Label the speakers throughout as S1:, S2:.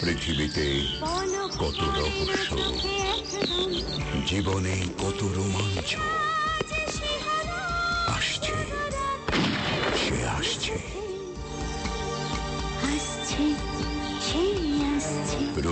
S1: পৃথিবীতে কত রহস্য? জীবনে কত রোমাঞ্চ?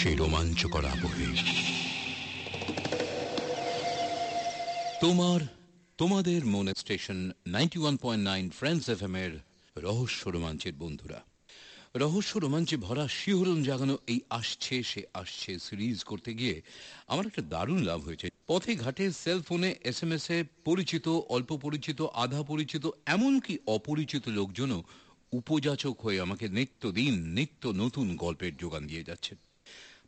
S1: সেই রোমাঞ্চকর আবহে। তোমার, তোমাদের মনে station ninety one point nine friends F M এর রহস্য রোমাঞ্চের বন্ধুরা। রহস্য রোমাঞ্চে ভরা শিহরণ জাগানো এই আসছে, সে আসছে সিরিজ করতে গিয়ে আমার একটা দারুণ লাভ হয়েছে। পথে ঘাটে সেল ফোনে এস এম এস এ পরিচিত, অল্প পরিচিত, আধা পরিচিত, এমনকি অপরিচিত লোকজনও উপযাচক হয়ে আমাকে নিত্যদিন, নিত্য নতুন গল্পের যোগান দিয়ে যাচ্ছেন।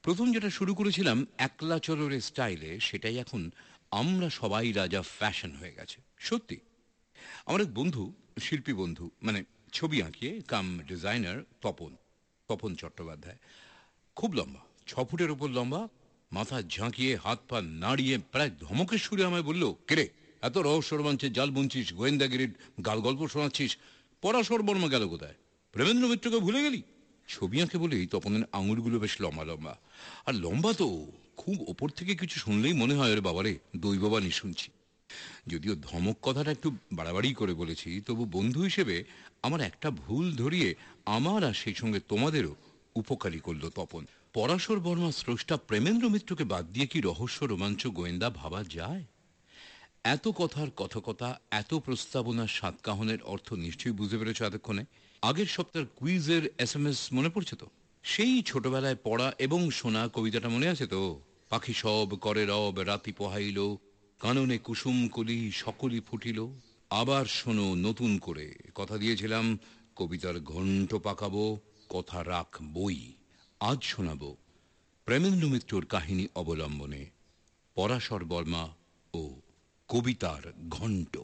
S1: প্রথম যেটা শুরু করেছিলাম একলা চলরের স্টাইলে, সেটাই এখন আমরা সবাই রাজা ফ্যাশন হয়ে গেছে। সত্যি। আমার এক বন্ধু, শিল্পী বন্ধু মানে ছবি আঁকিয়ে, কাম ডিজাইনার তপন তপন চট্টোপাধ্যায়। খুব লম্বা, ছ ফুটের ওপর লম্বা, মাথা ঝাঁকিয়ে, হাত পা নাড়িয়ে, প্রায় ধমকের সুরে আমায় বলল, কেরে, এত রহস্য রোমাঞ্চে জাল বুনছিস, গোয়েন্দাগিরির গাল গল্প শোনাচ্ছিস, পরাশর বর্মা গেল কোথায়? প্রেমেন্দ্র মিত্রকে ভুলে গেলি? ছবি আঁকে বলেই তপনের আঙুলগুলো বেশ লম্বা লম্বা। আর লম্বা তো খুব ওপর থেকে কিছু শুনলেই মনে হয় ওরে বাবারে, দই বাবানি শুনছি। যদিও ধমক কথাটা একটু বাড়াবাড়ি করে বলেছি, তবু বন্ধু হিসেবে আমার একটা ভুল ধরিয়ে আমার আর সেই সঙ্গে তোমাদেরও উপকারী করল তপন। পরাশর বর্মা স্রষ্টা প্রেমেন্দ্র মিত্রকে বাদ দিয়ে কি রহস্য রোমাঞ্চ গোয়েন্দা ভাবা যায়? এত কথার কথকতা, এত প্রস্তাবনার সাতকাহনের অর্থ নিশ্চয়ই বুঝে পেরেছ এতক্ষণে? আগের সপ্তাহের কুইজের এস এম এস মনে পড়ছে তো? সেই ছোটবেলায় পড়া এবং শোনা কবিতাটা মনে আছে তো? পাখি সব করে রব, রাতি পোহাইল, কাননে কুসুম কলি সকলি ফুটিল। আবার শোনো, নতুন করে কথা দিয়েছিলাম, কবিতার ঘণ্ট পাকাবো, কথা রাখ বই, আজ শোনাবো। প্রেমেন্দ্র মিত্রর কাহিনী অবলম্বনে, পরাশর বর্মা ও কবিতার ঘণ্ট।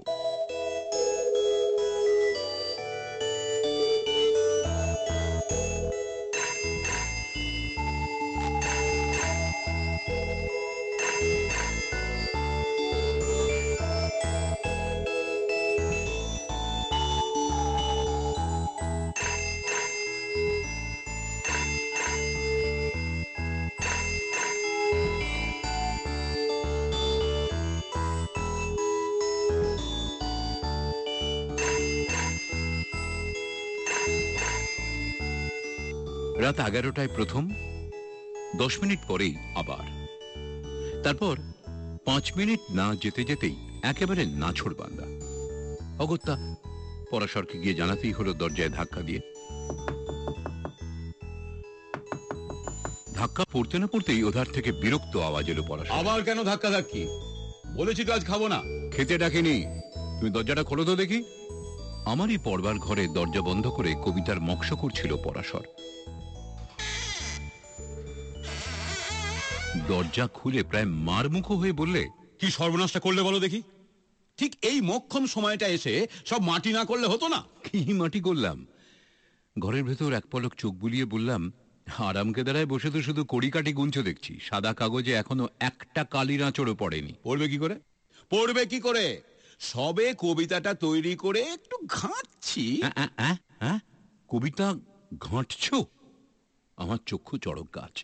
S1: রাত এগারোটায় প্রথম দশ মিনিট পরেই আবার। তারপর পাঁচ মিনিট না যেতে যেতেই একেবারে নাছড় বান্দা। অগত্যা পরাশরকে গিয়ে জানাতেই হলো দরজায় ধাক্কা দিয়ে। ধাক্কা পড়তে না পড়তেই ওধার থেকে বিরক্ত আওয়াজ এলো পরাশর
S2: আবার কেন ধাক্কা ধাক্কি? বলেছি তো আজ খাব না।
S1: খেতে ডাকেনি। তুমি দরজাটা খোলো তো দেখি। আমারই পড়বার ঘরে দরজা বন্ধ করে কবিতার মক্ষ করছিল পরাশর। দরজা খুলে প্রায় মারমুখো হয়ে বললে
S2: কি সর্বনাশটা করলে বলো দেখি? ঠিক এই মক্ষম সময়টা এসে সব মাটি না করলে হতো না।
S1: কি মাটি করলাম? ঘরের ভেতর এক পলক চোখ বুলিয়ে বললাম আরামকে দাঁড়ায় বসে তো শুধু কড়িকাটি গুঞ্চ দেখছি সাদা কাগজে এখনও একটা কালির আঁচড়ও পড়েনি।
S2: পড়বে কি করে? পড়বে কি করে? সবে কবিতাটা তৈরি করে একটু ঘাঁটছি?
S1: কবিতা ঘাঁটছ? আমার চক্ষু চড়ক গাছ।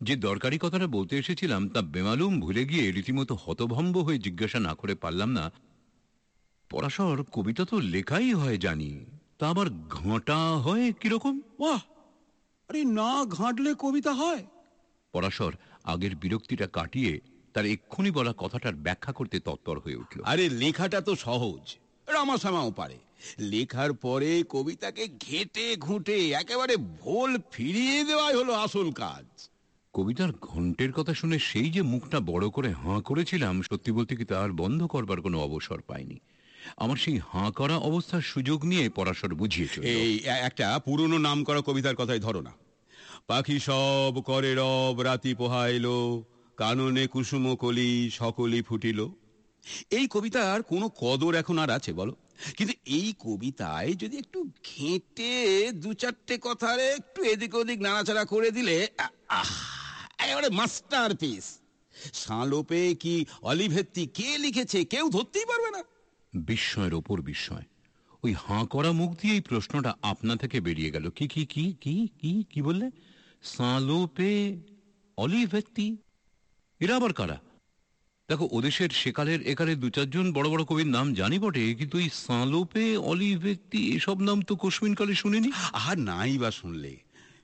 S1: যে দরকারি কথাটা বলতে এসেছিলাম তা বেমালুম ভুলে গিয়ে রীতিমতো হতভম্ব হয়ে জিজ্ঞাসা না করে পারলাম না। পরাশর কবিতা তো লেখাই হয় জানি তা আবার ঘাঁটা হয় কীরকম?
S2: বাহ! আরে না ঘাঁটলে কবিতা হয়।
S1: পরাশর আগের বিরক্তিটা কাটিয়ে তার এক্ষুনি বলা কথাটার ব্যাখ্যা করতে তৎপর হয়ে উঠল।
S2: আরে লেখাটা তো সহজ রামাসামাও পারে। লেখার পরে কবিতাকে ঘেটে ঘুঁটে একেবারে ভোল ফিরিয়ে দেওয়াই হলো আসল কাজ।
S1: কবিতার ঘন্টের কথা শুনে সেই যে মুখটা বড় করে হাঁ করেছিলাম, সত্যি বলতে কি তার বন্ধ করবার কোনো অবসর পাইনি। আমার সেই হাঁ করা অবস্থার সুযোগ নিয়ে পরাশর বুঝিয়েছিল
S2: এই একটা পুরনো নাম করা কবিতার কথাই ধরো না। পাখি সব করে রব, রাতি পোহাইলো, কাননে কুসুম কলি সকলি ফুটিল। এই কবিতার কোনো কদর এখন আর আছে, বলো। কিন্তু এই কবিতায় যদি একটু ঘেঁটে দু চারটে কথার একটু এদিক ওদিক নাড়াচাড়া করে দিলে আহ! একেবারে মাস্টার পিস সালোপে কি অলিভেত্তি কে লিখেছে কেউ ধরতেই পারবে না।
S1: বিস্ময়ের ওপর বিস্ময়। ওই হাঁ করা মুখ দিয়ে এই প্রশ্নটা আপনা থেকে বেরিয়ে গেল। কি কি কি কি কি কি বললে? সালোপে অলিভেত্তি? এরা আবার কারা? দেখো ওদেশের সেকালের একালের দু চারজন বড় বড় কবির নাম জানি বটে কিন্তু এই সালোপে অলিভেত্তি এসব নাম তো কোশ্মিনকালে শুনিনি।
S2: আর নাই বা শুনলে।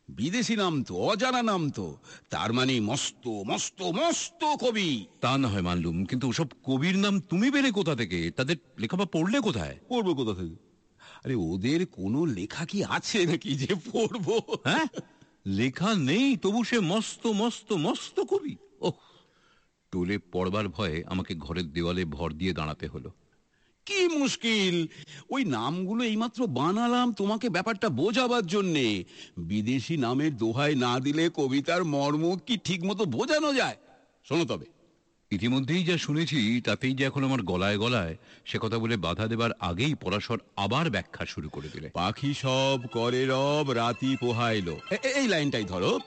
S2: বিদেশি নাম তো অজানা নাম তো। তার মানে মস্ত মস্ত মস্ত কবি।
S1: তা না হয় মানলুম কিন্তু ওসব কবির নাম তুমি পেলে কোথা থেকে? তাদের লেখাপড়া পড়লে কোথায়?
S2: পড়ব কোথা থেকে? আরে ওদের কোনো লেখা কি আছে নাকি যে পড়ব?
S1: হ্যাঁ? লেখা নেই তবু সে মস্ত মস্ত মস্ত কবি। ওহ টোলে পড়বার ভয়ে আমাকে ঘরের দেওয়ালে ভর দিয়ে দাঁড়াতে হলো।
S2: কি মুশকিল? ওই নামগুলো এইমাত্র বানালাম তোমাকে ব্যাপারটা বোঝাবার জন্যে। বিদেশি নামের দোহাই না দিলে কবিতার মর্ম কি ঠিক মতো বোঝানো যায়? শোনো তবে।
S1: ইতিমধ্যেই যা শুনেছি তাতেই যে এখন আমার গলায় গলায় সে কথা বলে বাধা দেবার আগেই পরাশর আবার ব্যাখ্যা শুরু করে দিলে।
S2: পাখি সব করে রব রাতি পোহাইলো। এই লাইনটাই ধরো।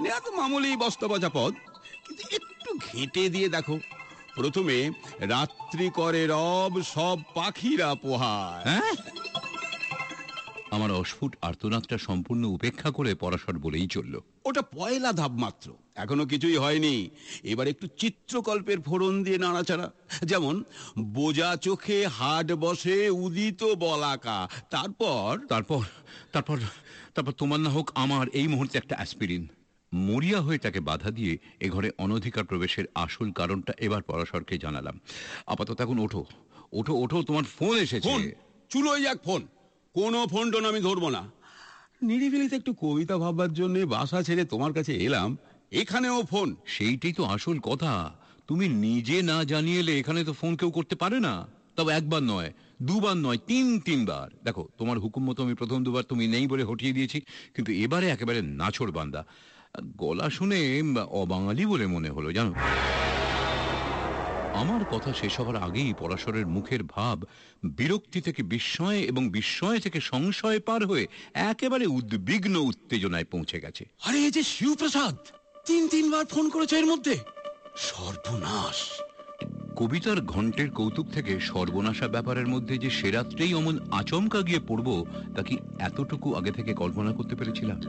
S2: নেয়া তো মামুলি বস্তবাজা পদ। কিন্তু একটু ঘেঁটে দিয়ে দেখো। প্রথমে রাত্রি করে রব সব পাখিরা পোহায়।
S1: হ্যাঁ? আমার অস্ফুট আর্তনাদটা সম্পূর্ণ উপেক্ষা করে পরাশর বলেই চলল।
S2: ওটা পয়লা ধাপ মাত্র এখনও কিছুই হয়নি। এবার একটু চিত্রকল্পের ফোড়ন দিয়ে নাড়াচাড়া। যেমন বোজা চোখে হাট বসে উদিত বলাকা। তারপর?
S1: তারপর তারপর তারপর তোমার না হোক আমার এই মুহূর্তে একটা অ্যাসপিরিন। মরিয়া হয়ে তাকে বাধা দিয়ে এ ঘরে অনধিকার প্রবেশের আসল কারণটা এবার পরাশরকে জানালাম। আপাতত এখন ওঠো। ওঠো ওঠো তোমার ফোন এসেছে।
S2: চুলোই যাক ফোন। কোনো ফোন টোন আমি ধরবো না। নিরিবিলিতে একটু কবিতা ভাববার জন্য বাসা ছেড়ে তোমার কাছে এলাম। এখানেও ফোন।
S1: সেইটাই তো আসল কথা। তুমি নিজে না জানিয়েলে এখানে তো ফোন কেউ করতে পারে না। তবে একবার নয় দুবার নয় তিন তিনবার। দেখো তোমার হুকুম মতো আমি প্রথম দুবার তুমি নেই বলে হটিয়ে দিয়েছি কিন্তু এবারে একেবারে নাছড় বান্দা। গলা শুনে অবাঙালি বলে মনে হলো জানো? আমার কথা শেষ হবার আগেই পরাশরের মুখের ভাব বিরক্তি থেকে বিস্ময় এবং বিস্ময় থেকে সংশয় পার হয়ে একেবারে উদ্বিগ্ন উত্তেজনায় পৌঁছে গেছে।
S2: আরে এই যে শিবপ্রসাদ! তিন তিনবার ফোন করেছে এর মধ্যে? সর্বনাশ!
S1: কবিতার ঘন্টের কৌতুক থেকে সর্বনাশা ব্যাপারের মধ্যে যে সে রাত্রেই অমন আচমকা গিয়ে পড়ব তা কি এতটুকু আগে থেকে কল্পনা করতে পেরেছিলাম?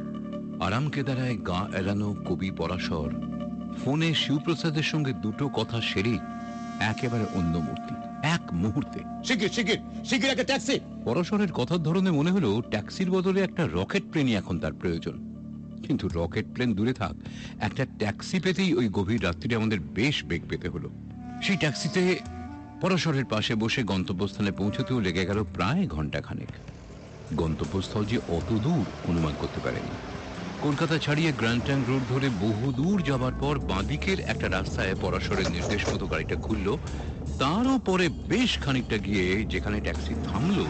S1: আরাম কেদারায় গা এড়ানো কবি পরাশর ফোনে শিবপ্রসাদের সঙ্গে দুটো কথা সেরে একেবারে অন্য মূর্তি এক মুহূর্তে।
S2: শিগগির শিগগির শিগগির একটা ট্যাক্সি।
S1: পরশরের কথার ধরনে মনে হলো ট্যাক্সির বদলে একটা রকেট প্লেনই এখন তার প্রয়োজন। কিন্তু রকেট প্লেন দূরে থাক একটা ট্যাক্সি পেতেই ওই গভীর রাত্রিরে আমাদের বেশ বেগ পেতে হলো। সেই ট্যাক্সিতে পরাশরের পাশে বসে গন্তব্যস্থানে পৌঁছতেও লেগে গেল প্রায় ঘণ্টা খানেক গন্তব্যস্থল যে অত দূর অনুমান করতে পারেনি। কলকাতা ছাড়িয়ে গ্র্যান্ড ট্যাঙ্ক রোড ধরে বহু দূর যাবার পর বাঁদিকের একটা রাস্তায় পরাশরের নির্দেশ মতো গাড়িটা খুললো তারও পরে বেশ খানিকটা গিয়ে যেখানে ট্যাক্সি থামলো,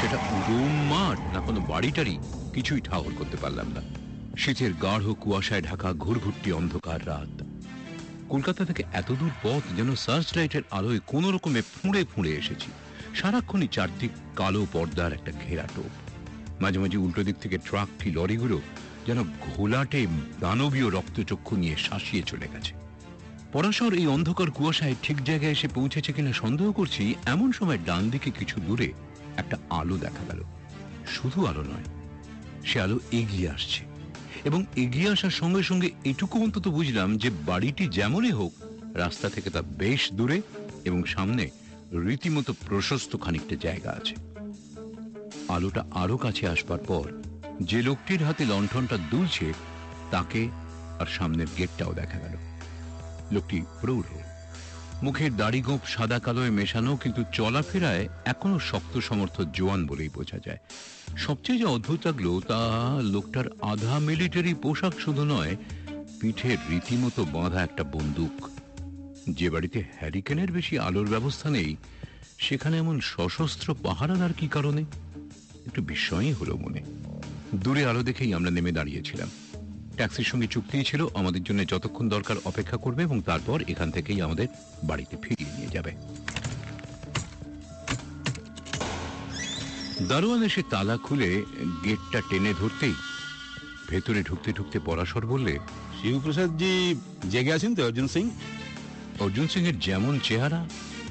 S1: সেটা উদম মাঠ, না কোনো বাড়িটারি কিছুই ঠাহর করতে পারলাম না। শীতের গাঢ় কুয়াশায় ঢাকা ঘুরঘুরটি অন্ধকার রাত। কলকাতা থেকে এতদূর পথ যেন সার্চ লাইটের আলোয় কোনো রকমে ফুঁড়ে ফুঁড়ে এসেছি। সারাক্ষণই চারদিক কালো পর্দার একটা ঘেরা টোপ। মাঝে মাঝে উল্টো দিক থেকে ট্রাক কি লরিগুলো যেন ঘোলাটে দানবীয় রক্তচক্ষু নিয়ে শাসিয়ে চলে গেছে। পরাশর এই অন্ধকার কুয়াশায় ঠিক জায়গায় এসে পৌঁছেছে কিনা সন্দেহ করছি, এমন সময় ডান দিকে কিছু দূরে একটা আলো দেখা গেল। শুধু আলো নয়, সে আলো এগিয়ে আসছে। এবং এগিয়ে আসার সঙ্গে সঙ্গে এটুকু অন্তত বুঝলাম যে বাড়িটি যেমনই হোক, রাস্তা থেকে তা বেশ দূরে এবং সামনে রীতিমতো প্রশস্ত খানিকটা জায়গা আছে। আলোটা আরও কাছে আসবার পর যে লোকটির হাতে লণ্ঠনটা দুলছে, তাকে আর সামনের গেটটাও দেখা গেল। লোকটি প্রৌঢ়। মুখের দাড়ি গোপ সাদা কালোয় মেশানো, কিন্তু চলাফেরায় এখনও শক্ত সমর্থ জোয়ান বলেই বোঝা যায়। সবচেয়ে যে অদ্ভুত লাগল, তা লোকটার আধা মিলিটারি পোশাক শুধু নয় পিঠে রীতিমতো বাঁধা একটা বন্দুক। যে বাড়িতে হ্যারিকেনের বেশি আলোর ব্যবস্থা নেই, সেখানে এমন সশস্ত্র পাহারাদার কি কারণে? একটু বিস্ময়ই হলো মনে। দূরে আলো দেখেই আমরা নেমে দাঁড়িয়েছিলাম। ট্যাক্সির সঙ্গে চুক্তি ছিল আমাদের জন্য যতক্ষণ দরকার অপেক্ষা করবে এবং তারপর এখান থেকেই আমাদের বাড়িতে ফিরিয়ে নিয়ে যাবে। দারোয়ান এসে তালা খুলে গেটটা টেনে ধরতেই ভেতরে ঢুকতে ঢুকতে পরাশর বললে শিবপ্রসাদ
S2: শিবপ্রসাদজি জেগে আছেন তো অর্জুন সিং?
S1: অর্জুন সিং এর যেমন চেহারা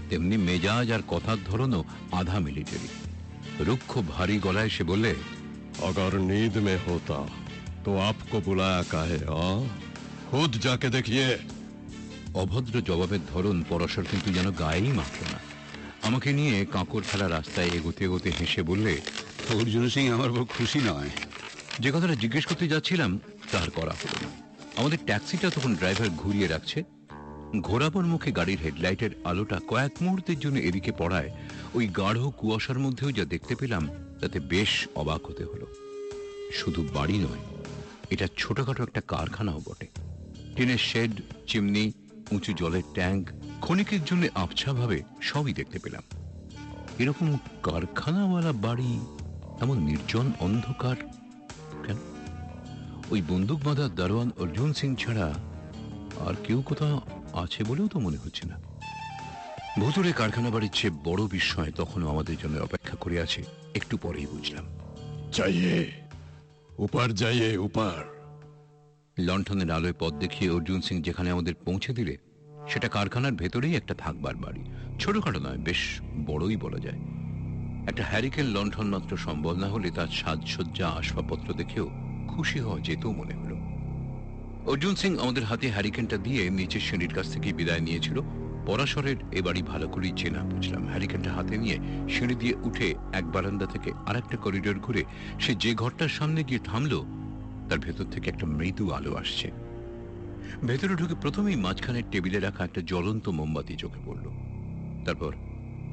S1: তেমনি মেজাজ আর কথার ধরনও আধা মিলিটারি। রুক্ষ ভারী গলায় সে বললে
S3: अगर नींद में होता तो आपको बुलाया काहे हाँ खुद जाके देखिए
S1: অভদ্র জবাবের ধরন পরশর কিন্তু যেন গায়েই মাখল না আমাকে নিয়ে কাঁকড় ফেলা রাস্তায় এগোতে এগোতে হেসে বললে
S2: অর্জুন সিং আমার বড় খুশি নয়
S1: যে কথাটা জিজ্ঞেস করতে যাচ্ছিলাম তার করা হলো না আমাদের ট্যাক্সিটা তখন ড্রাইভার ঘুরিয়ে রাখছে ঘোরাবার মুখে গাড়ির হেডলাইটের আলোটা কয়েক মুহূর্তের জন্য এদিকে পড়ায় ওই গাঢ় কুয়াশার মধ্যেও যা দেখতে পেলাম তাতে বেশ অবাক হতে হলো। শুধু বাড়ি নয়, এটা ছোটখাটো একটা কারখানাও বটে। টিনের শেড, চিমনি, উঁচু জলের ট্যাঙ্ক ক্ষণিকের জন্য আবছাভাবে সবই দেখতে পেলাম। এরকম কারখানাওয়ালা বাড়ি, এমন নির্জন অন্ধকার কেন? ওই বন্দুক বাঁধা দারোয়ান অর্জুন সিং ছাড়া আর কেউ কোথাও আছে বলেও তো মনে হচ্ছে না। ভুতুরে কারখানা বাড়ির চেয়ে বড় বিস্ময় তখনও আমাদের জন্য অপেক্ষা করে আছে। একটু পরেই বুঝলাম।
S3: চাইয়ে উপার যাইয়ে উপার।
S1: লণ্ঠনের আলোয় পথ দেখিয়ে অর্জুন সিং যেখানে আমাদের পৌঁছে দিলে সেটা কারখানার ভেতরেই একটা থাকবার বাড়ি। ছোটখাটো নয় বেশ বড়ই বলা যায়। একটা হ্যারিকেন লণ্ঠন মাত্র সম্বল না হলে তার সাজসজ্জা আসবাবপত্র দেখেও খুশি হওয়া যেতেও মনে হলো। অর্জুন সিং আমাদের হাতে হ্যারিকেনটা দিয়ে নিচের সিঁড়ির কাছ থেকে বিদায় নিয়েছিল। পরাশরের এ বাড়ি ভালো করেই চেনা, বুঝলাম। হ্যারিকেনটা হাতে নিয়ে সিঁড়ি দিয়ে উঠে এক বারান্দা থেকে আরেকটা করিডোর ঘুরে সে যে ঘরটার সামনে গিয়ে থামলো, তার ভেতর থেকে একটা মৃদু আলো আসছে। ভেতরে ঢুকে প্রথমেই মাঝখানের টেবিলে রাখা একটা জ্বলন্ত মোমবাতি চোখে পড়ল। তারপর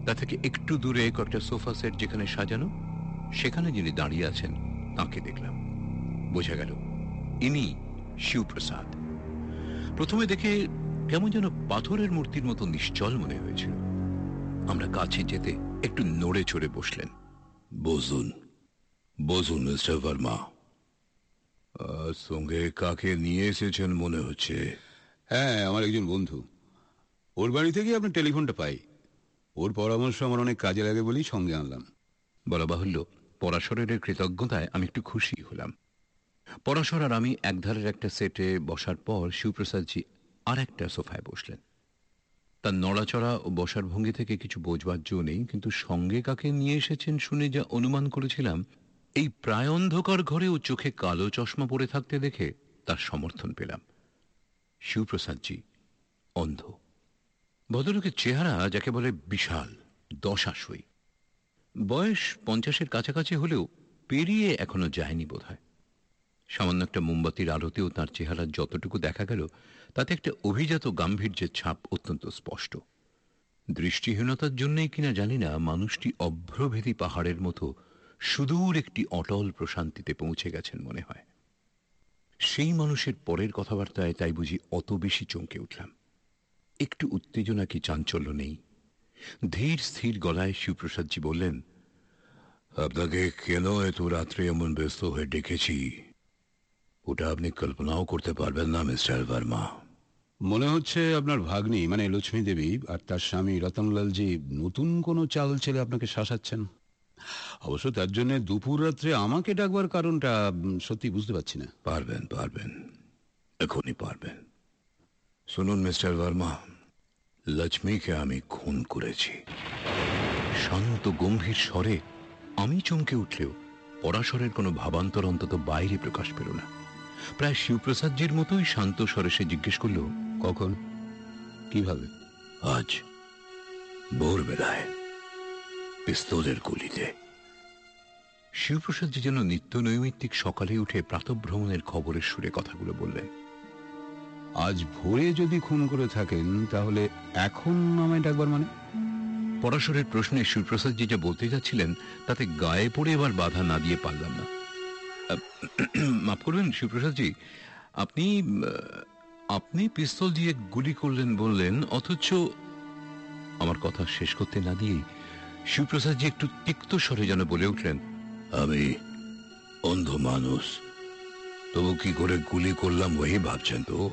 S1: তা থেকে একটু দূরে কয়েকটা সোফা সেট যেখানে সাজানো, সেখানে যিনি দাঁড়িয়ে আছেন, তাকে দেখলাম। বোঝা গেল, ইনি শিবপ্রসাদ। প্রথমে দেখে কেমন যেন পাথরের মূর্তির মতো নিশ্চল মনে হয়েছিল। আমরা কাছে যেতে একটু নড়ে চড়ে বসলেন। বসুন বসুন মিস্টার ভার্মা। সঙ্গে কাকে নিয়ে এসেছেন মনে হচ্ছে?
S2: হ্যাঁ আমার একজন বন্ধু। ওর বাড়ি থেকে আপনার টেলিফোনটা পাই। ওর পরামর্শ আমার অনেক কাজে লাগে বলেই সঙ্গে আনলাম।
S1: বলা বাহুল্য পরাশরের কৃতজ্ঞতায় আমি একটু খুশি হলাম। পরাশর আর আমি একধারের একটা সেটে বসার পর শিবপ্রসাদজি আর একটা সোফায় বসলেন। তার নড়াচড়া ও বসার ভঙ্গি থেকে কিছু বোঝবার জো নেই, কিন্তু সঙ্গে কাকে নিয়ে এসেছেন শুনে যা অনুমান করেছিলাম, এই প্রায় অন্ধকার ঘরে ও চোখে কালো চশমা পরে থাকতে দেখে তার সমর্থন পেলাম। শিবপ্রসাদজি অন্ধ। ভদ্রলোকের চেহারা যাকে বলে বিশাল, দশাশই। বয়স পঞ্চাশের কাছাকাছি হলেও পেরিয়ে এখনও যায়নি বোধহয়। সামান্য একটা মোমবাতির আলোতেও তার চেহারা যতটুকু দেখা গেল তাতে একটা অভিজাত গাম্ভীর্যের ছাপ অত্যন্ত স্পষ্ট। দৃষ্টিহীনতার জন্যই কিনা জানি না মানুষটি অভ্রভেদী পাহাড়ের মতো সুদূর একটি অটল প্রশান্তিতে পৌঁছে গেছেন মনে হয়। সেই মানুষের পরের কথাবার্তায় তাই বুঝি অত বেশি চমকে উঠলাম। একটু উত্তেজনা কি চাঞ্চল্য নেই। ধীর স্থির গলায় শিবপ্রসাদজি বললেন, আপনাকে কেন এত রাত্রে এমন ব্যস্ত হয়ে ডেকেছি? ওটা আপনি কল্পনাও করতে পারবেন না, মিস্টার ভার্মা।
S2: মনে হচ্ছে আপনার ভাগ্নি মানে লক্ষ্মী দেবী আর তার স্বামী রতনলালজি নতুন কোনো চাল ছেলে আপনাকে শাসাচ্ছেন? অবশ্য তার জন্য দুপুর রাত্রে আমাকে ডাকবার কারণটা সত্যি বুঝতে পারছি না।
S1: পারবেন পারবেন। এখনই পারবেন। শুনুন, মিস্টার ভার্মা, লক্ষ্মীকে আমি খুন করেছি। শান্ত, গম্ভীর স্বরে আমি চমকে উঠলেও পরাশরের কোনো ভাবান্তর অন্তত বাইরে প্রকাশ পেল না। প্রায় শিবপ্রসাদজির মতোই শান্ত স্বরে সে জিজ্ঞেস করল
S2: কখন? কীভাবে?
S1: আজ ভোরবেলায় পিস্তলের গুলিতে। শিবপ্রসাদজি যেন নিত্য নৈমিত্তিক সকালে উঠে প্রাতভ্রমণের খবরের সুরে কথাগুলো বললেন।
S2: আজ ভোরে যদি খুন করে থাকেন, তাহলে এখন আমায় ডাকবার মানে?
S1: পরাশরের প্রশ্নে শিবপ্রসাদজি যা বলতে যাচ্ছিলেন, তাতে গায়ে পড়ে এবার বাধা না দিয়ে পারলাম না। মাফ করবেন শিবপ্রসাদজি, আপনি আপনি পিস্তল দিয়ে গুলি করলেন, বললেন, অথচ আমার কথা শেষ করতে না দিয়ে শিবপ্রসাদ শিবপ্রসাদজি একটু তিক্ত স্বরে যেন বলে উঠলেন, আমি অন্ধ মানুষ, তবু কি করে গুলি করলাম ওই ভাবছেন তো?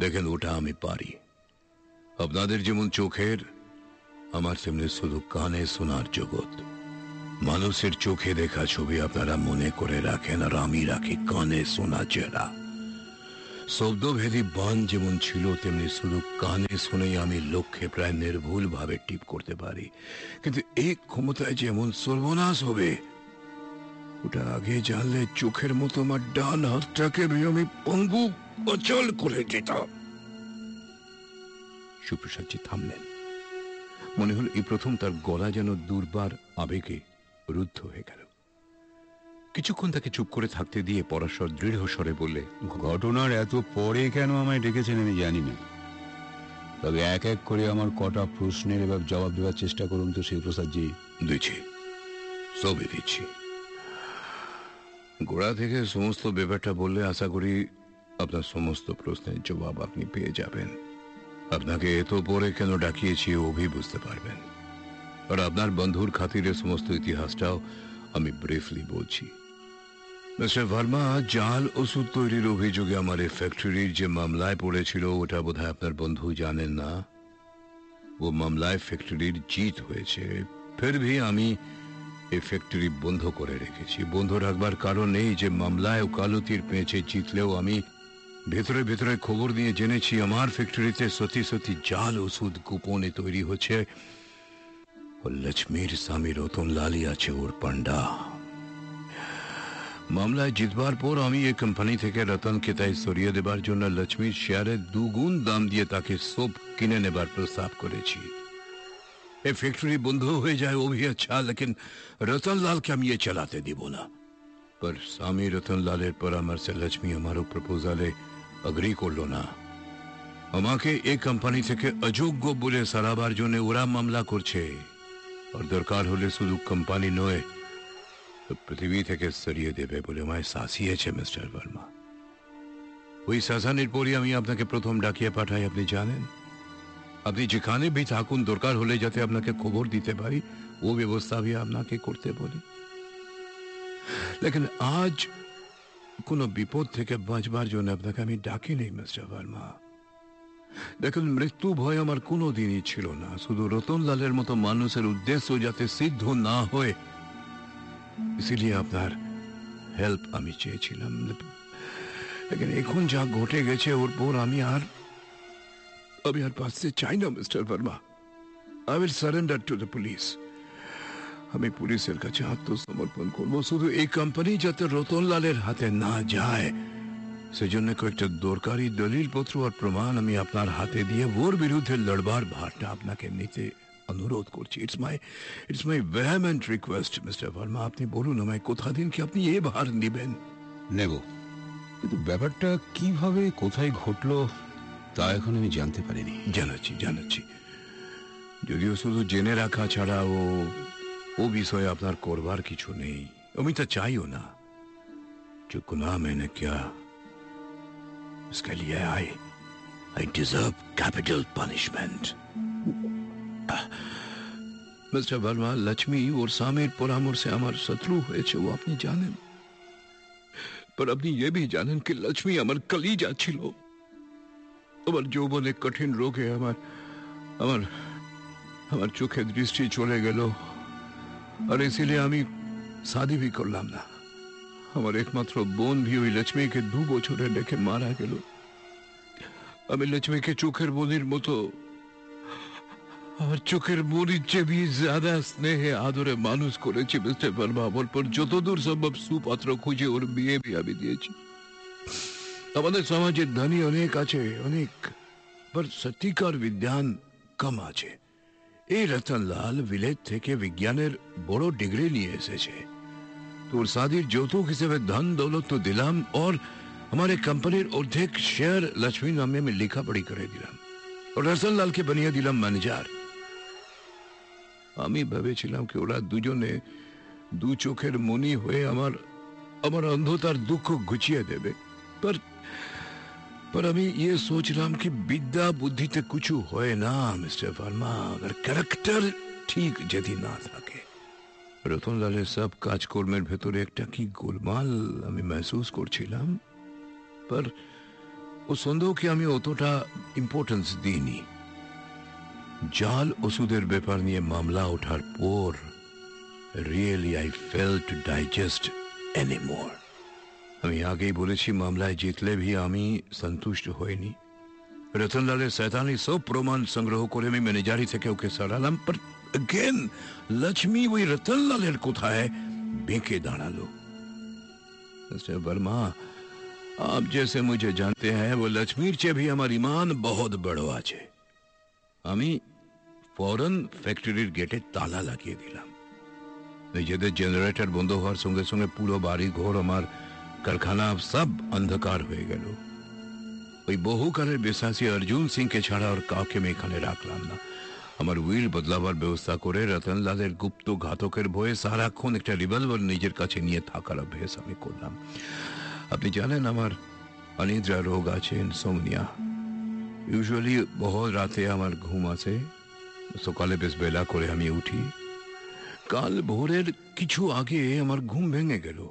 S1: দেখেন, ওটা আমি পারি। আপনাদের যেমন চোখের, আমার তেমনি শুধু কানে শোনার জগৎ। মানুষের চোখে দেখা ছবি আপনারা মনে করে রাখেন, আর আমি রাখি কানে শোনা চেহারা। শব্দভেদী বান যেমন ছিল, তেমনি শুধু কানে শুনেই আমি লক্ষ্যে প্রায় নির্ভুল ভাবে টিপ করতে পারি। কিন্তু এই ক্ষমতায় যেমন সর্বনাশ হবে, ওটা আগে জানলে চোখের মতো আমার ডান হাতটাকে আমি পঙ্গু অচল করে দিতাম। সুপ্রসাদজি থামলেন। মনে হলো এই প্রথম তার গলা যেন দুর্বার আবেগে রুদ্ধ হয়ে গেল। কিছুক্ষণ তাকে চুপ করে থাকতে দিয়ে পরাশর দৃঢ় স্বরে বললে,
S2: ঘটনার এত পরে কেন আমায় ডেকেছেন আমি জানি না। তবে এক এক করে আমার কটা প্রশ্নের এবার জবাব দেওয়ার চেষ্টা করুন তো শিবপ্রসাদজি
S1: দিচ্ছি। সবই দিচ্ছি। গোড়া থেকে সমস্ত ব্যাপারটা বললে আশা করি আপনার সমস্ত প্রশ্নের জবাব আপনি পেয়ে যাবেন। আপনাকে এত পরে কেন ডাকিয়েছি অভি বুঝতে পারবেন। আর আপনার বন্ধুর খাতিরে সমস্ত ইতিহাসটাও আমি ব্রিফলি বলছি। মিস্টার ভার্মা, জাল ওষুধ তৈরির অভিযোগে আমার এই ফ্যাক্টরির যে মামলায় পড়েছিল, ওটা বোধহয় আপনার বন্ধু জানেন না। ও মামলায় ফ্যাক্টরির জিত হয়েছে। ফের ভি আমি এই ফ্যাক্টরি বন্ধ করে রেখেছি। বন্ধ রাখবার কারণ এই যে মামলায় ওকালতির পেঁচে জিতলেও আমি ভেতরে ভেতরে খবর নিয়ে জেনেছি, আমার ফ্যাক্টরিতে সত্যি সত্যি জাল ওষুধ গোপনে তৈরি হচ্ছে। ও লক্ষ্মীর স্বামী রতন লালই আছে ওর পান্ডা মামলায় জিতবার পর আমি এই কোম্পানি থেকে রতনকে তাই সরিয়ে দেবার জন্য লক্ষ্মীর শেয়ারে দুগুণ দাম দিয়ে তাকে সব কিনে নেবার প্রস্তাব করেছি এই ফ্যাক্টরি বন্ধ হয়ে যায় ও ভি আচ্ছা লেকিন রতন লালকে আমি ये चलाते দিব না पर স্বামী রতন লালের পরামর্শে লক্ষ্মী আমারও প্রপোজালে অগ্রি করলো না আমাকে এই কোম্পানি থেকে অযোগ্য বলে সারাবার জন্য ওরা মামলা করছে আর দরকার হলে শুধু কোম্পানি নয় তো পৃথিবী থেকে সরিয়ে দেবে বলে আমায় শাসিয়েছে, মিস্টার বর্মা। ওই শাসানের পরই আমি আপনাকে প্রথম ডাকিয়ে পাঠাই, আপনি জানেন? আপনি যেখানে ভি থাকুন, দরকার হলে যাতে আপনাকে খবর দিতে পারি, ও ব্যবস্থা আমি আপনাকে করতে বলি। লেকিন আজ কোনো বিপদ থেকে বাঁচবার জন্য আপনাকে আমি ডাকিনি, মিস্টার ভার্মা দেখুন মৃত্যু ভয় আমার কোনো দিনই ছিল না। শুধু রতনলালের মতো মানুষের উদ্দেশ্য যাতে সিদ্ধ না হয় ইসিলিয়ে আপনার হেল্প আমি চেয়েছিলাম লেকিন এখন যা ঘটে গেছে ওর পর আমি আর আমি আর বাঁচতে চাই না mister Verma I will surrender to the police আমি পুলিশের কাছে আত্মসমর্পণ করব শুধু এই কোম্পানি যাতে রতনলালের হাতে না যায় সেজন্য কয়েকটা দরকারি দলিলপত্র আর প্রমাণ আমি আপনার হাতে দিয়ে ওর বিরুদ্ধে লড়বার ভারটা আপনাকে নিতে অনুরোধ করছি it's my it's my vehement request mister Verma আপনি বলুন আমায় কোথা দিন কি আপনি এ ভার নেবেন
S2: নেব কিন্তু ব্যাপারটা কিভাবে কোথায় ঘটলো তা এখন আমি জানতে পারিনি
S1: জানাচ্ছি জানাচ্ছি যদিও শুধু জেনে রাখা ছাড়া ও ও বিষয়ে আপনার করবার কিছু নেই আমি তা চাইও না जो गुनाह मैंने किया उसके लिए I I deserve capital punishment mister Verma Lakshmi ওর স্বামীর পরামর্শে আমার শত্রু হয়েছে ও আপনি জানেন पर আপনি ये भी জানেন कि লক্ষ্মী আমার কলিজা ছিল আমার যৌবনে কঠিন রোগে আমার আমার আমার চোখে দৃষ্টি চলে গেল আর ইসিলে আমি শাদি भी করলাম না আমার একমাত্র বোন ভি ওই লক্ষ্মীকে দু বছরে রেখে মারা গেল আমি লক্ষ্মীকে চোখের বোনের মতো ಚುಕಿರ್ಮೂರಿಚ್ಚೆ ಬಿ ಜ್ಯಾದಾ ಸ್ನೇಹ ಆದೋರೆ ಮಾನೂಸ್ ಕೊರೆಚಿ ಮಿಸ್ಟರ್ ವರ್ಮಾ বোলপুর যতদূর সম্ভব সুপাত্র খুঁজে ওর বিয়ে বিয়াবি দিয়েছি আমাদের সমাজে ধনী অনেক আছে অনেক পর সত্যিকার বিজ্ঞান কম আছে এই রতনলাল ভিলেজ থেকে বিজ্ঞানের বড় ডিগ্রি নিয়ে এসেছে তোর সাদির যৌতুক হিসেবে ধন দৌলত তো দিলাম और हमारे कंपनीর অর্ধেক শেয়ার লক্ষ্মী নামে में लिखा पढ़ी करे दिलाम और रतनलाल के बनिया दिलाम मैनेजर আমি ভেবেছিলাম কি ওরা দুজনে দু চোখের মনি হয়ে আমার আমার অন্ধতার দুঃখ ঘুচিয়ে দেবে पर पर अभी ये सोच रहा हूं कि विद्या बुद्धि ते कुछ होए ना मिस्टर वर्मा अगर ক্যারেক্টার ঠিক যদি না থাকে রতনলালের সব কাজকর্মের ভেতরে একটা কি গোলমাল আমি মেহসুস করছিলাম पर ও সন্দেহকে আমি অতটা ইম্পর্টেন্স দিইনি জাল ওষুধের ব্যাপার নিয়ে মামলা ওঠার পর really I fail to digest anymore আমি আগেই বলেছি মামলায় জিতলে ভি আমি সন্তুষ্ট হইনি রতনলালের শয়তানি সব প্রমাণ সংগ্রহ করে আমি ম্যানেজারি থেকে ওকে সরালাম पर अगेन लक्ष्मी वही रतनलालेर কোথায় বেঁকে দাঁড়ালো मिस्टर वर्मा आप जैसे मुझे जानते हैं वो लक्ष्मीर चे भी আমার ইমান बहुत বড় আছে আমি ফরেন ফ্যাক্টরির গেটে তালা লাগিয়ে দিলাম নিজেদের জেনারেটর বন্ধ হওয়ার সঙ্গে সঙ্গে পুরো বাড়ি ঘর আমার কারখানা সব অন্ধকার হয়ে গেল ওই বহুকালের বিশ্বাসী অর্জুন সিংকে ছাড়া আর কাউকে আমি এখানে রাখলাম না আমার উইল বদলাবার ব্যবস্থা করে রতনলালের গুপ্ত ঘাতকের ভয়ে সারাক্ষণ একটা রিভলভার নিজের কাছে নিয়ে থাকার অভ্যেস আমি করলাম আপনি জানেন আমার অনিদ্রা রোগ আছে ইনসোমনিয়া ইউজুয়ালি বহু রাতে আমার ঘুম আসে সকালে বেশ বেলা করে আমি উঠি। কাল ভোরের কিছু আগে আমার ঘুম ভেঙে গেল।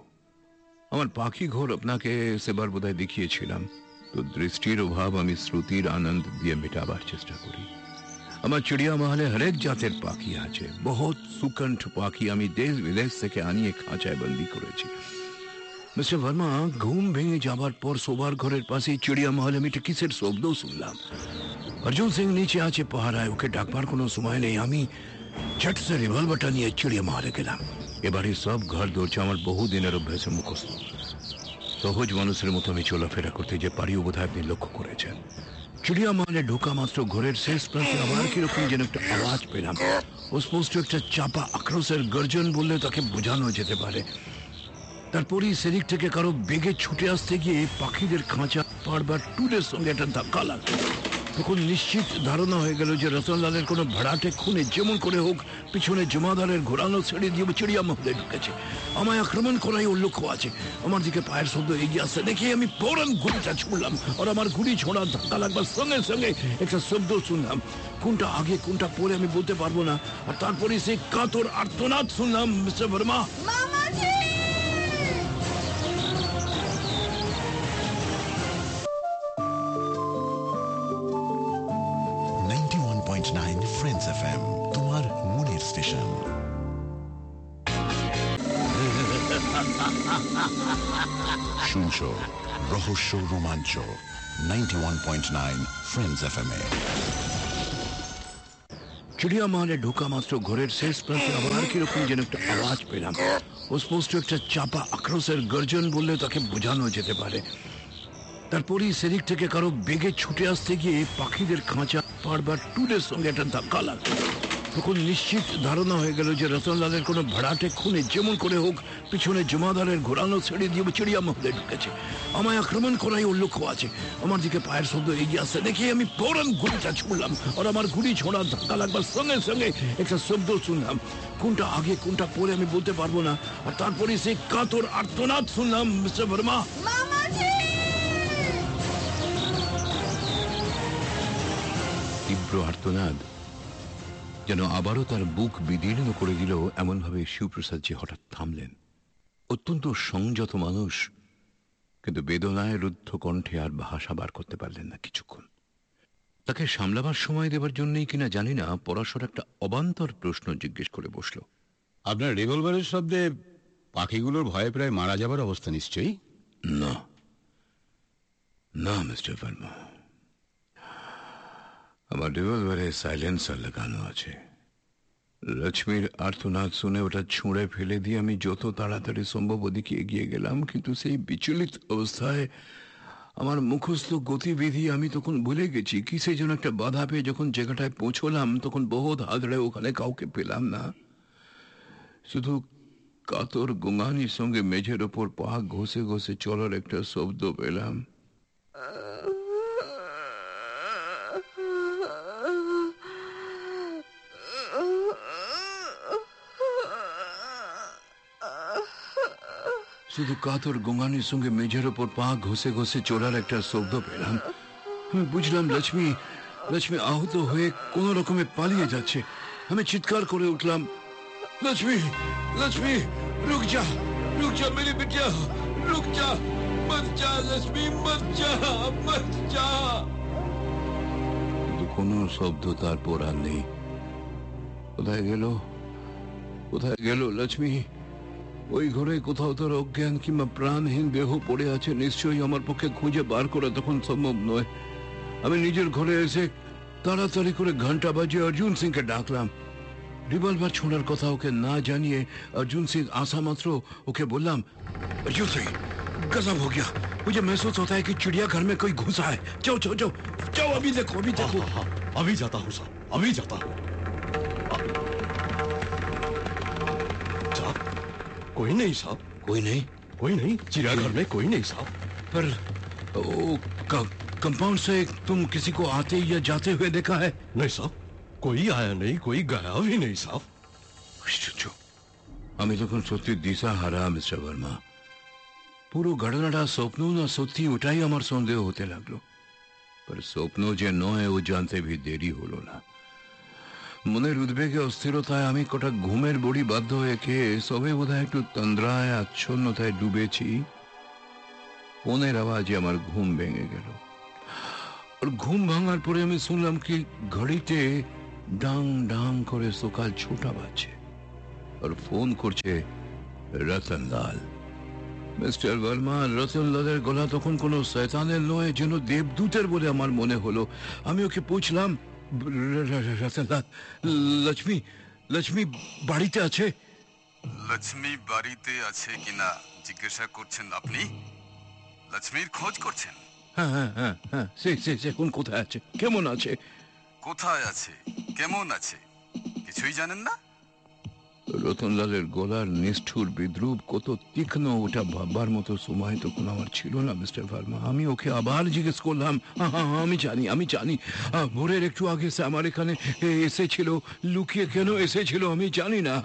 S1: আমার পাখি ঘর আপনাকে সেবার বোধহয় দেখিয়েছিলাম। তো দৃষ্টির অভাব আমি শ্রুতির আনন্দ দিয়ে মেটাবার চেষ্টা করি। আমার চিড়িয়া মহলে হরেক জাতের পাখি আছে। বহুত সুকণ্ঠ পাখি আমি দেশ বিদেশ থেকে আনিয়ে খাঁচায় বন্দি করেছি। মিস্টার ভার্মা, ঘুম ভেঙে যাবার পর শোবার ঘরের পাশে আমি একটা কিসের শব্দ শুনলাম। অর্জুন সিং নিচে আছে পাহারায়, ওকে ডাকবার কোনো সময় নেই। আমি ঝট সে রিভলভারটা নিয়ে গেলাম। এবারে সব ঘর দৌড়ছে আমার বহু দিনের অভ্যাসে মুখস্থ। সহজ মানুষের মতো আমি চলাফেরা করতে যে পারি ও বোধহয় আপনি লক্ষ্য করেছেন। চিড়িয়া মহলে ঢোকা মাত্র ঘরের শেষ প্রান্তে আবার কীরকম যেন একটা আওয়াজ পেলাম। অস্পষ্ট একটা চাপা আক্রোশের গর্জন বললে তাকে বোঝানো যেতে পারে। তারপরই সেদিক থেকে কারও বেগে ছুটে আসতে গিয়ে পাখিদের খাঁচা পাড়বার টুলের সঙ্গে একটা ধাক্কা লাগল। তখন নিশ্চিত ধারণা হয়ে গেল যে রতনলালের কোনো ভাড়াটে খুনে যেমন করে হোক, পিছনে জমাদারের ঘোরানো ছেড়ে দিয়ে চিড়িয়া মহলে ঢুকেছে। আমায় আক্রমণ করাই ওর লক্ষ্য আছে। আমার দিকে পায়ের শব্দ এগিয়ে আসতে দেখে আমি ফৌরন গুলিটা ছুড়লাম আর আমার ঘুড়ি ছোড়া ধাক্কা লাগবার সঙ্গে সঙ্গে একটা শব্দ শুনলাম। কোনটা আগে, কোনটা পরে আমি বলতে পারব না। আর তারপরে সেই কাতর আর্তনাদ শুনলাম,
S4: mister Verma. Point nine friends F M তোমার মনের স্টেশন। শুনছো রহস্য রোমাঞ্চ ninety one point nine friends F M এ।
S1: চিড়িয়া মহলে ঢোকা মাত্র ঘরের শেষ প্রান্তে আবার কীরকম যেন একটা আওয়াজ পেলাম। অস্পষ্ট একটা চাপা আক্রোশের গর্জন বললে তাকে বোঝানো যেতে পারে। তারপরই সেদিক থেকে কারও বেগে ছুটে আসতে গিয়ে পাখিদের খাঁচা পাড়বার টুলের সঙ্গে একটা ধাক্কা লাগল তখন নিশ্চিত ধারণা হয়ে গেল যে রতনলালের কোনো ভাড়াটে খুনে যেমন করে হোক, পিছনে জমাদারের ঘোরানো ছেড়ে দিয়ে চিড়িয়া মহলে ঢুকেছে। আমায় আক্রমণ করাই ওর লক্ষ্য আছে। আমার দিকে পায়ের শব্দ এগিয়ে আসতে দেখে আমি ফৌরন গুলিটা ছুড়লাম আর আমার গুলি ছোড়া ধাক্কা লাগবার সঙ্গে সঙ্গে একটা শব্দ শুনলাম। কোনটা আগে, কোনটা পরে আমি বলতে পারব না। আর তারপরে সেই কাতর আর্তনাদ শুনলাম, মিস্টার বর্মা। তীব্র আর্তনাদ যেন আবারও তার বুক বিদীর্ণ করে দিল এমনভাবে শিবপ্রসাদজি হঠাৎ থামলেন। অত্যন্ত সংযত মানুষ কিন্তু বেদনায় রুদ্ধ কণ্ঠে আর ভাষা বার করতে পারলেন না কিছুক্ষণ। তাকে সামলাবার সময় দেবার জন্যই কিনা জানি না পরাশর একটা অবান্তর প্রশ্ন জিজ্ঞেস করে বসল।
S2: আপনার রিভলভারের শব্দে পাখিগুলোর ভয়ে প্রায় মারা যাবার অবস্থা নিশ্চয়ই?
S1: না। না মিস্টার ভার্মা। আমার রিভলভারে সাইলেন্সার লাগানো আছে। লক্ষ্মীর আর্তনাদ শুনে ওটা ছুঁড়ে ফেলে দিয়ে আমি যত তাড়াতাড়ি সম্ভব ওদিকে এগিয়ে গেলাম, কিন্তু সেই বিচলিত অবস্থায় আমার মুখস্থ গতিবিধি আমি তখন ভুলে গেছি। কিসে যেন একটা বাধা পেয়ে যখন জায়গাটায় পৌঁছলাম, তখন বহুত হাতড়ে ওখানে কাউকে পেলাম না। শুধু কাতর গোঙানির সঙ্গে মেঝের ওপর পা ঘষে ঘষে চলার একটা শব্দ পেলাম। শুধু কাতর গঙ্গানির সঙ্গে মেঝের ওপর পা ঘষে ঘষে চলার একটা শব্দ পেলাম। আমি বুঝলাম লক্ষ্মী লক্ষ্মী আহত হয়ে কোন রকমে পালিয়ে যাচ্ছে। আমি চিৎকার করে উঠলাম, লক্ষ্মী লক্ষ্মী, রুক যা রুক যা মেরি বিটিয়া, রুক যা মত যা লক্ষ্মী মত যা মত যা। কিন্তু কোনো শব্দ তারপর আর নেই। কোথায় গেল? কোথায় গেল লক্ষ্মী? ওই ঘরে কোথাও তোর অজ্ঞান কিংবা প্রাণহীন দেহ পড়ে আছে নিশ্চয়ই আমার পক্ষে খুঁজে বার করা তখন সম্ভব নয় আমি নিজের ঘরে এসে তাড়াতাড়ি করে ঘন্টা বাজিয়ে অর্জুন সিংকে ডাকলাম রিভলভার ছোড়ার কথা ওকে না জানিয়ে अर्जुन सिंह आसा मात्र ओके बोललाम अर्जुन सिंह गजब हो गया मुझे महसूस होता है कि चिड़ियाघर में कोई घुसा है जाओ जाओ जाओ जाओ अभी देखो अभी देखो
S3: हाँ, हाँ, अभी जाता हूँ साहब अभी जाता हूँ कोई नहीं साहब
S1: कोई नहीं
S3: कोई नहीं चिड़ियाघर में कोई नहीं साहब
S1: पर वो कंपाउंड से तुम किसी को आते या जाते हुए देखा है
S3: नहीं साहब कोई आया नहीं कोई गया भी नहीं साहब
S1: আশ্চর্য আমি তখন সত্যি দিশা হারা মিস্টার বর্মা পুরো ঘটনাটা স্বপ্ন না সত্যি ওটাই আমার সন্দেহ হতে লাগলো पर স্বপ্ন যে নয় ও জানতে ভি দেরি হলো না মনের উদ্বেগে অস্থিরতায় আমি কটা ঘুমের বড়ি বাধ্য হয়ে খেয়ে সবে বোধহয় একটু তন্দ্রায় আচ্ছন্নতায় ডুবেছি। ফোনের আওয়াজে আমার ঘুম ভেঙে গেল। আর ঘুম ভাঙার পরে আমি শুনলাম কি ঘড়িতে ডাং ডাং করে সকাল ছোটা বাজছে। আর ফোন করছে রতনলাল। মিস্টার বর্মা, রতনলালের গলা তখন কোনো শয়তানের নয়, যেন দেবদূতের বলে আমার মনে হলো। আমি ওকে পুছলাম "র- র- র- লক্ষ্মী লক্ষ্মী বাড়িতে আছে
S5: লক্ষ্মী বাড়িতে আছে কিনা জিজ্ঞাসা করছেন আপনি লক্ষ্মীর খোঁজ করছেন
S1: হ্যাঁ হ্যাঁ হ্যাঁ হ্যাঁ সে সে সে কোন কোথায় আছে কেমন আছে
S5: কোথায় আছে কেমন আছে কিছুই জানেন না
S1: রতনলালের গলার নিষ্ঠুর বিদ্রুপ কত তীক্ষ্ণ ওটা ভাববার মতো সময় তখন আমার ছিল না মিস্টার ভার্মা। আমি ওকে আবার জিজ্ঞেস করলাম "হ্যাঁ, হ্যাঁ, হ্যাঁ, আমি জানি আমি জানি। ভোরের একটু আগে সে আমার এখানে এসেছিল। লুকিয়ে কেন এসেছিল আমি জানি না।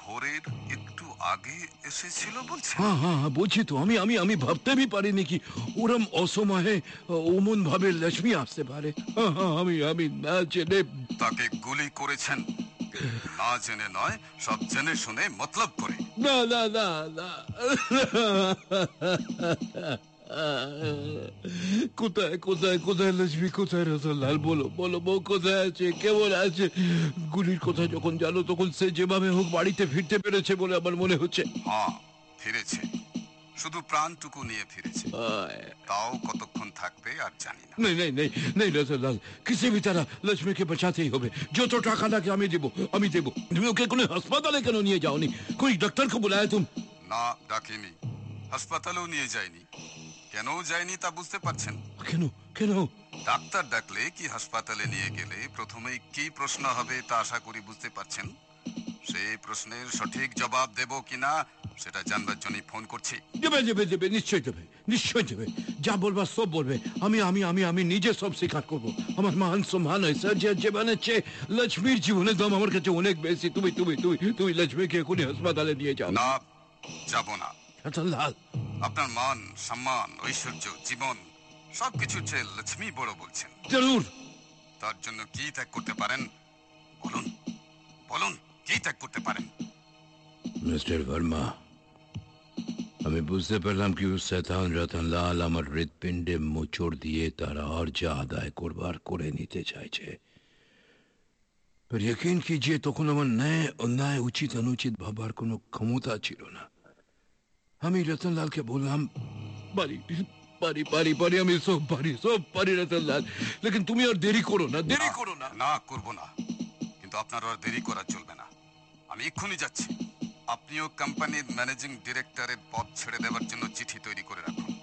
S5: ভোরের একটু আগে এসেছিল বলছেন
S1: হ্যাঁ হ্যাঁ হ্যাঁ, বলছি তো আমি আমি আমি ভাবতে ভি পারিনি কি ওরম অসময়ে ওমন ভাবে লক্ষ্মী আসতে পারে। হ্যাঁ হ্যাঁ আমি আমি না জেনে
S5: তাকে গুলি করেছেন। না জেনে নয় সব জেনে শুনে মতলব করে।
S1: না না না না। কোথায় কোথায় কোথায় লক্ষ্মী কোথায় রতনলাল বলো বলো বউ কোথায় আছে? কেমন আছে? গুলির কথা যখন জানো তখন সে যেভাবে হোক বাড়িতে ফিরতে পেরেছে বলে আমার মনে হচ্ছে।
S5: হ্যাঁ ফিরেছে। শুধু প্রাণটুকু নিয়ে ফিরেছে। তাও কতক্ষণ থাকবে আর জানি না।
S1: নেই নেই নেই নেই কিসে লক্ষ্মীকে বাঁচাতেই হবে। যত টাকা লাগে আমি আমি তুমি ওকে কোনো হাসপাতালে কেন নিয়ে যাওনি? ডাক্তারকে তুমি?
S5: না ডাকিনি। হাসপাতালেও নিয়ে যায়নি। কেন যায়নি তা বুঝতে পারছেন?
S1: কেন কেন?
S5: ডাক্তার ডাকলে কি হাসপাতালে নিয়ে গেলে প্রথমে কি প্রশ্ন হবে তা আশা করি বুঝতে পারছেন। সেই প্রশ্নের সঠিক জবাব দেব কিনা সেটা জানবার জন্যই ফোন করছি।
S1: দেবে দেবে দেবে নিশ্চয় দেবে নিশ্চয় দেবে। যা বলবার সব বলবে। আমি আমি আমি আমি নিজে সব স্বীকার করব। আমার মান সম্মান হয়েছে যে জীবনের চেয়ে লক্ষ্মীর জীবনের দাম আমার কাছে অনেক বেশি। তুমি তুমি তুমি তুমি লক্ষ্মীকে এখনই হাসপাতালে নিয়ে যাও।
S5: না যাব না।
S1: লাল।
S5: আপনার মান সম্মান ঐশ্বর্য জীবন সবকিছুর চেয়ে লক্ষ্মী বড় বলছেন।
S1: জরুর।
S5: তার জন্য কি ত্যাগ করতে পারেন? বলুন বলুন কি ত্যাগ করতে পারেন?
S1: মিস্টার ভার্মা আমি বুঝতে পারলাম কি ও শৈতান রতনলাল আমার হৃৎপিণ্ডে মোচড় দিয়ে তার আর যা আদায় করবার করে নিতে চাইছে पर यकीन कीजिए তখন আমার ন্যায় অন্যায় উচিত অনুচিত ভাবার কোনো ক্ষমতা ছিল না আমি রতনলালকে বললাম পারি পারি পারি পারি আমি সব পারি সব পারি রতনলাল লেকিন তুমি আর দেরি করো না দেরি করো না
S5: না করব না কিন্তু আপনার আর দেরি করা চলবে না আমি এক্ষুনি যাচ্ছি আপনিও কোম্পানির ম্যানেজিং ডিরেক্টরের পদ ছেড়ে দেওয়ার জন্য চিঠি তৈরি করে রাখুন।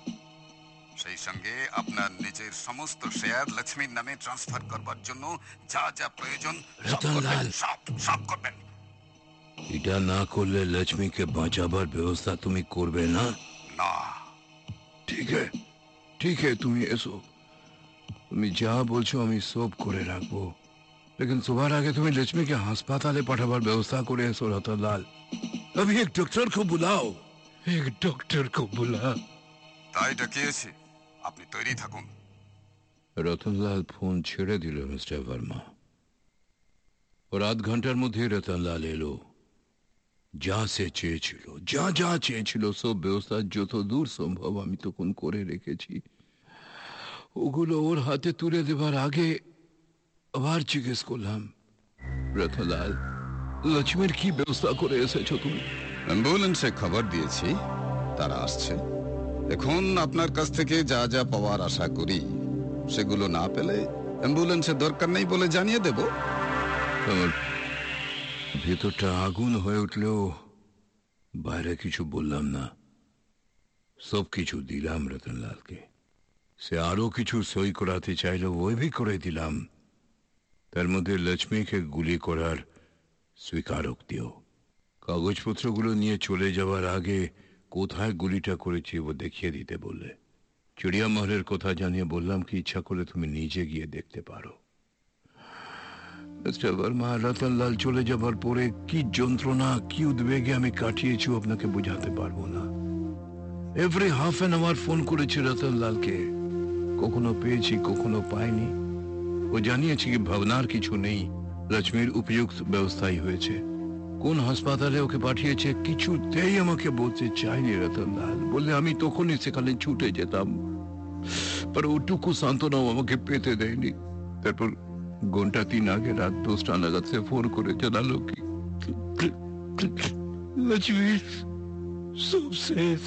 S5: সেই সঙ্গে আপনার নিজের সমস্ত শেয়ার লক্ষ্মীর নামে ট্রান্সফার করবার জন্য যা যা প্রয়োজন সব করবেন। সব
S1: এটা না করলে লক্ষ্মীকে বাঁচাবার ব্যবস্থা তুমি করবে না?
S5: না।
S1: ঠিক है ঠিক है তুমি এসো। তুমি যা বলছো আমি সব করে রাখব। লেকিন সবার আগে তুমি লেচমিকে হাসপাতালে পাঠাবার ব্যবস্থা করে এসো রতনলাল আমি এক ডক্টরকে বুলাও এক ডক্টরকে বুলা
S5: তাই ডাকিয়েছি আপনি তৈরি থাকুন।
S1: রতনলাল ফোন ছেড়ে দিল মিস্টার ভার্মা। ওর আধ ঘণ্টার মধ্যে রতনলাল এলো। যা সে চেয়েছিল যা যা চেয়েছিল সব ব্যবস্থা যত দূর সম্ভব আমি তখন করে রেখেছি। ওগুলো ওর হাতে তুলে দেবার আগে আবার জিজ্ঞেস করলাম রতনলাল লক্ষ্মীর কি ব্যবস্থা করে এসেছ তুমি?
S2: অ্যাম্বুলেন্সে খবর দিয়েছি তারা আসছে এখন আপনার কাছ থেকে যা যা পাওয়ার আশা করি সেগুলো না পেলে অ্যাম্বুলেন্সের দরকার নেই বলে জানিয়ে দেব।
S1: ভেতরটা আগুন হয়ে উঠলেও বাইরে কিছু বললাম না। সব কিছু দিলাম রতনলালকে। সে আরও কিছু সই করাতে চাইল ওই ভি করে দিলাম। তার মধ্যে লক্ষ্মীকে গুলি করার স্বীকারোক্তিও। কাগজপত্রগুলো নিয়ে চলে যাওয়ার আগে কোথায় গুলিটা করেছি ও দেখিয়ে দিতে বললে। চিড়িয়ামহলের কথা জানিয়ে বললাম কি ইচ্ছা করে তুমি নিজে গিয়ে দেখতে পারো। মিস্টার রতনলাল চলে যাবার পরে কি যন্ত্রণা, কি উদ্বেগে আমি কাটিয়েছি আপনাকে বোঝাতে পারব না। Every half an hour phone করেছি রতনলালকে কখনো পেয়েছি, কখনো পাইনি। ও জানিয়েছে কি ভাবনার কিছু নেই। লক্ষ্মীর উপযুক্ত ব্যবস্থাই হয়েছে। কোন হাসপাতালে ওকে পাঠিয়েছে কিছুতেই আমাকে বলতে চায়নি রতনলাল বললে আমি তখনই সেখানে ছুটে যেতাম। पर ওটুকু সান্ত্বনাও আমাকে পেতে দেয়নি। তারপর ঘণ্টা তিন আগে রাত দশটা নাগাদ সে ফোন করে জানালো কি, লক্ষ্মী, সব শেষ।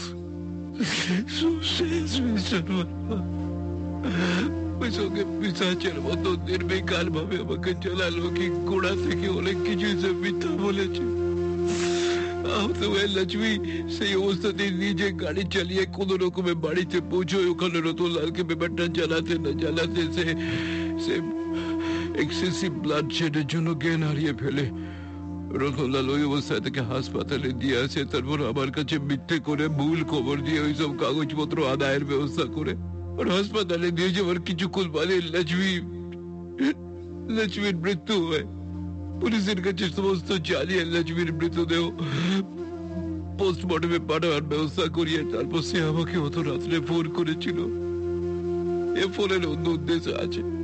S1: সব শেষ বর্মা ওই সঙ্গে পিসাচের মতো নির্বিকার ভাবে আমাকে জানালো কি গোড়া থেকে অনেক কিছু সে মিথ্যা বলেছে তো লক্ষ্মী সেই অবস্থাতে নিজে গাড়ি চালিয়ে কোন রকমে বাড়িতে পৌঁছয় ওখানে রতনলালকে ব্যাপারটা জানাতে না জানাতে সে সে এক্সেসিভ ব্লাড শেডের জন্য জ্ঞান হারিয়ে ফেলে রতনলাল ওই অবস্থা থেকে হাসপাতালে দিয়ে আসে তারপর আমার কাছে মিথ্যে করে ভুল খবর দিয়ে ওই সব কাগজপত্র আদায়ের ব্যবস্থা করে আর হাসপাতালে দিয়ে যাওয়ার কিছুক্ষণ বাদে লক্ষ্মী, লক্ষ্মীর মৃত্যু হয়। পুলিশের কাছে সমস্ত চালিয়ে লক্ষ্মীর মৃতদেহ পোস্টমর্টমে পাঠাবার ব্যবস্থা করিয়ে তারপর সে আমাকে অত রাত্রে ফোন করেছিল। এ ফোনের অন্য উদ্দেশ্য আছে।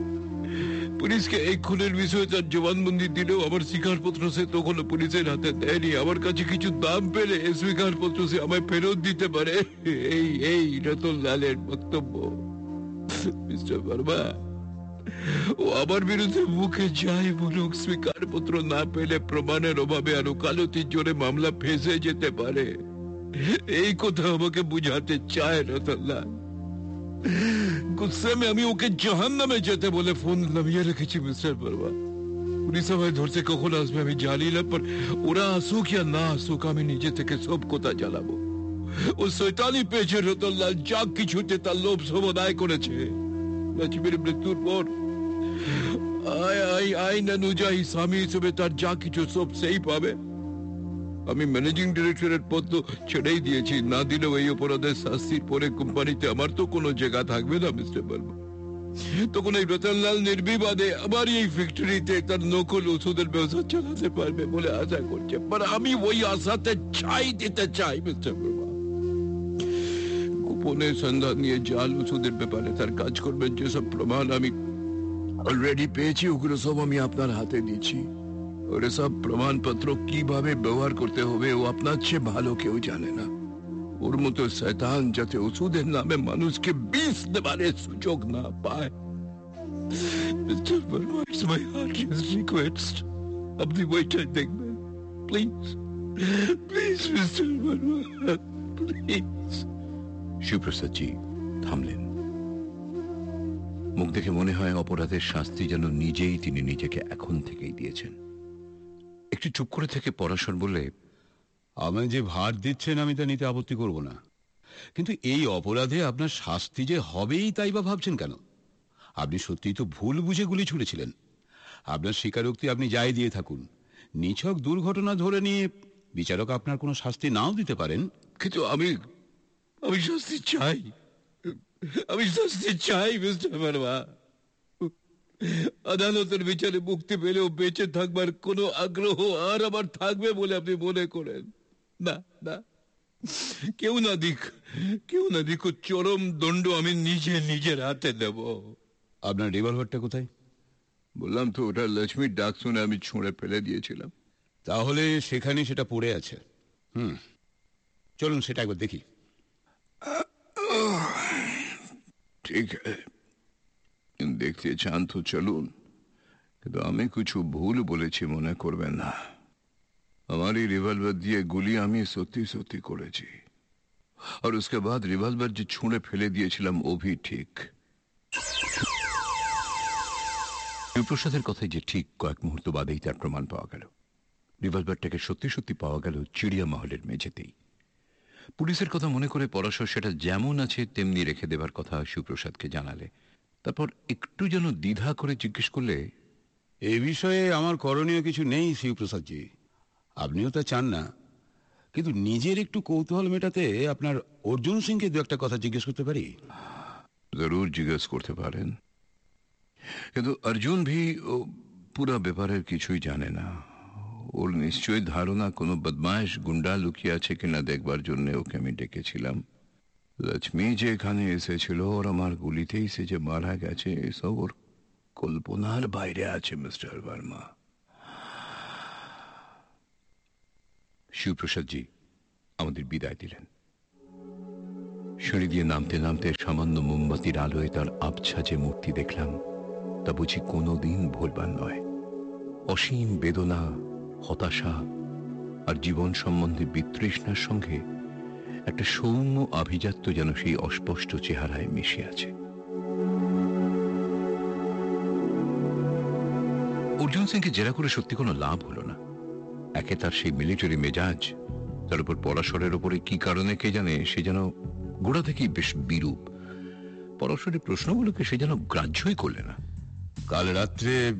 S1: পুলিশকে এই খুনের বিষয়ে তার জবানবন্দি দিলেও আমার স্বীকারপত্র সে তখন পুলিশের হাতে দেয়নি। আমার কাছে কিছু দাম পেলে এই স্বীকারপত্র সে আমায় ফেরত দিতে পারে। এই এই রতন লালের বক্তব্য। মিস্টার বর্মা, ও আমার বিরুদ্ধে মুখে যাই বলুক, স্বীকারপত্র না পেলে প্রমাণের অভাবে আর ওকালতির জোরে মামলা ফেসে যেতে পারে। এই কথা আমাকে বুঝাতে চায় রতনলাল গুসে মে আমি ওকে জাহান নামে যেতে বলে ফোন নামিয়ে রেখেছি মিস্টার বর্মা পুলিশ আমায় ধরতে কখন আসবে আমি জানি না পর ওরা আসুক ইয়া না আসুক আমি নিজে থেকে সব কথা জ্বালাবো ও শৈতানি পেয়েছে রতনলাল যা কিছুতে তার লোভ সব আদায় করেছে লক্ষ্মীর মৃত্যুর পর আয় আয় আইন অনুযায়ী স্বামী হিসেবে তার যা কিছু সব সেই পাবে আমি ম্যানেজিং ডিরেক্টরের পদ তো ছেড়েই দিয়েছি। না দিলেও এই অপরাধের শাস্তির পরে কোম্পানিতে আমার তো কোনো জায়গা থাকবে না, মিস্টার বর্মা। তখন এই রতনলাল নির্বিবাদে আবার এই ফ্যাক্টরিতে তার নকল ওষুধের ব্যবসা চালাতে পারবে বলে আশা করছে। but আমি ওই আশাতে ছাই দিতে চাই, মিস্টার বর্মা। গোপনে সন্ধান নিয়ে জাল ওষুধের ব্যাপারে তার কাজ করবেন, যেসব প্রমাণ আমি অলরেডি পেয়েছি, ওগুলো সব আমি আপনার হাতে দিচ্ছি। ওর সব প্রমাণপত্র কীভাবে ব্যবহার করতে হবে, ও আপনার চেয়ে ভালো কেউ জানে না। ওর মতো শয়তান যাতে ওষুধের নামে মানুষকে বিষ দেবারের সুযোগ না পায়। Mister Verma it's my heartiest request আপনি ওইটাই দেখবেন। Please please mister Verma please Shivprasadji থামলেন। মুখ দেখে মনে হয় অপরাধের শাস্তি যেন নিজেই তিনি নিজেকে এখন থেকেই দিয়েছেন। একটু চুপ করে থেকে পড়াশোন বললে
S2: আমি যে ভার দিচ্ছেন আমি তা নিতে আপত্তি করব না। কিন্তু এই অপরাধে আপনার শাস্তি যে হবেই তাই বা ভাবছেন কেন? আপনি সত্যিই তো ভুল বুঝে গুলি ছুড়েছিলেন। আপনার স্বীকারোক্তি আপনি যাই দিয়ে থাকুন। নিছক দুর্ঘটনা ধরে নিয়ে বিচারক আপনার কোনো শাস্তি নাও দিতে পারেন।
S5: কিন্তু আমি আমি শাস্তি চাই। আমি শাস্তি চাই মিস্টার ভার্মা আদালতের বিচারে মুক্তি পেলেও বেঁচে থাকবার কোনো আগ্রহ আর আমার থাকবে বলে আপনি মনে করেন? না না। কেউ না দিক কেউ না দিক চরম দণ্ড আমি নিজে নিজের হাতে দেব।
S2: আপনার রিভলভারটা কোথায়?
S5: বললাম তো ওটা লক্ষ্মীর ডাক শুনে আমি ছুঁড়ে ফেলে দিয়েছিলাম।
S2: তাহলে সেখানে সেটা পড়ে আছে। হুম। চলুন সেটা একবার দেখি।
S5: ঠিক আছে। দেখতে চান তো চলুন কিন্তু আমি কিছু ভুল বলেছি মনে করবেন না আমার এই রিভলভার দিয়ে গুলি আমি সত্যি সত্যি করেছি আর उसके बाद রিভলভার যে ছুঁড়ে ফেলে দিয়েছিলাম ও ভি ঠিক
S1: শিবপ্রসাদের কথাই যে ঠিক কয়েক মুহূর্ত বাদেই তার প্রমাণ পাওয়া গেল রিভলভারটাকে সত্যি সত্যি পাওয়া গেল চিড়িয়া মহলের মেঝেতেই পুলিশের কথা মনে করে পরাশর সেটা যেমন আছে তেমনি রেখে দেবার কথা শিবপ্রসাদকে জানালে তারপর একটু যেন দ্বিধা করে জিজ্ঞেস করলে
S2: এ বিষয়ে আমার করণীয় কিছু নেই শিবপ্রসাদজি। আপনিও তা চান না। কিন্তু নিজের একটু কৌতূহল মেটাতে আপনার অর্জুন সিংকে দু একটা কথা জিজ্ঞেস করতে পারি?
S5: জরুর জিজ্ঞেস করতে পারেন। কিন্তু অর্জুন ভি ও পুরো ব্যাপারের কিছুই জানে না। ওর নিশ্চয়ই ধারণা কোনো বদমাইশ গুন্ডা লুকিয়ে আছে কিনা দেখবার জন্য ওকে আমি ডেকেছিলাম। লক্ষ্মী যে এখানে এসেছিল, ওর আমার গুলিতেই সে যে মারা গেছে, এসব ওর কল্পনার বাইরে আছে, মিস্টার ভার্মা।
S1: শিবপ্রসাদজি আমাদের বিদায় দিলেন। সিঁড়ি দিয়ে নামতে নামতে সামান্য মোমবাতির আলোয় তার আবছা যে মূর্তি দেখলাম, তা বুঝি কোনোদিন ভুলবার নয়। অসীম বেদনা, হতাশা আর জীবন সম্বন্ধে বিতৃষ্ণার সঙ্গে একটা সৌম্য আভিজাত্য যেন সেই অস্পষ্ট চেহারায় মিশে আছে। অর্জুন সিংকে জেরা করে সত্যি কোনো লাভ হলো না। একে তার সেই মিলিটারি মেজাজ, তার উপর পরাশরের উপরে কি কারণে কে জানে সে যেন গোড়া থেকেই বেশ বিরূপ। পরাশরের প্রশ্নগুলোকে সে যেন গ্রাহ্যই করলে না।
S2: কাল রাত্রে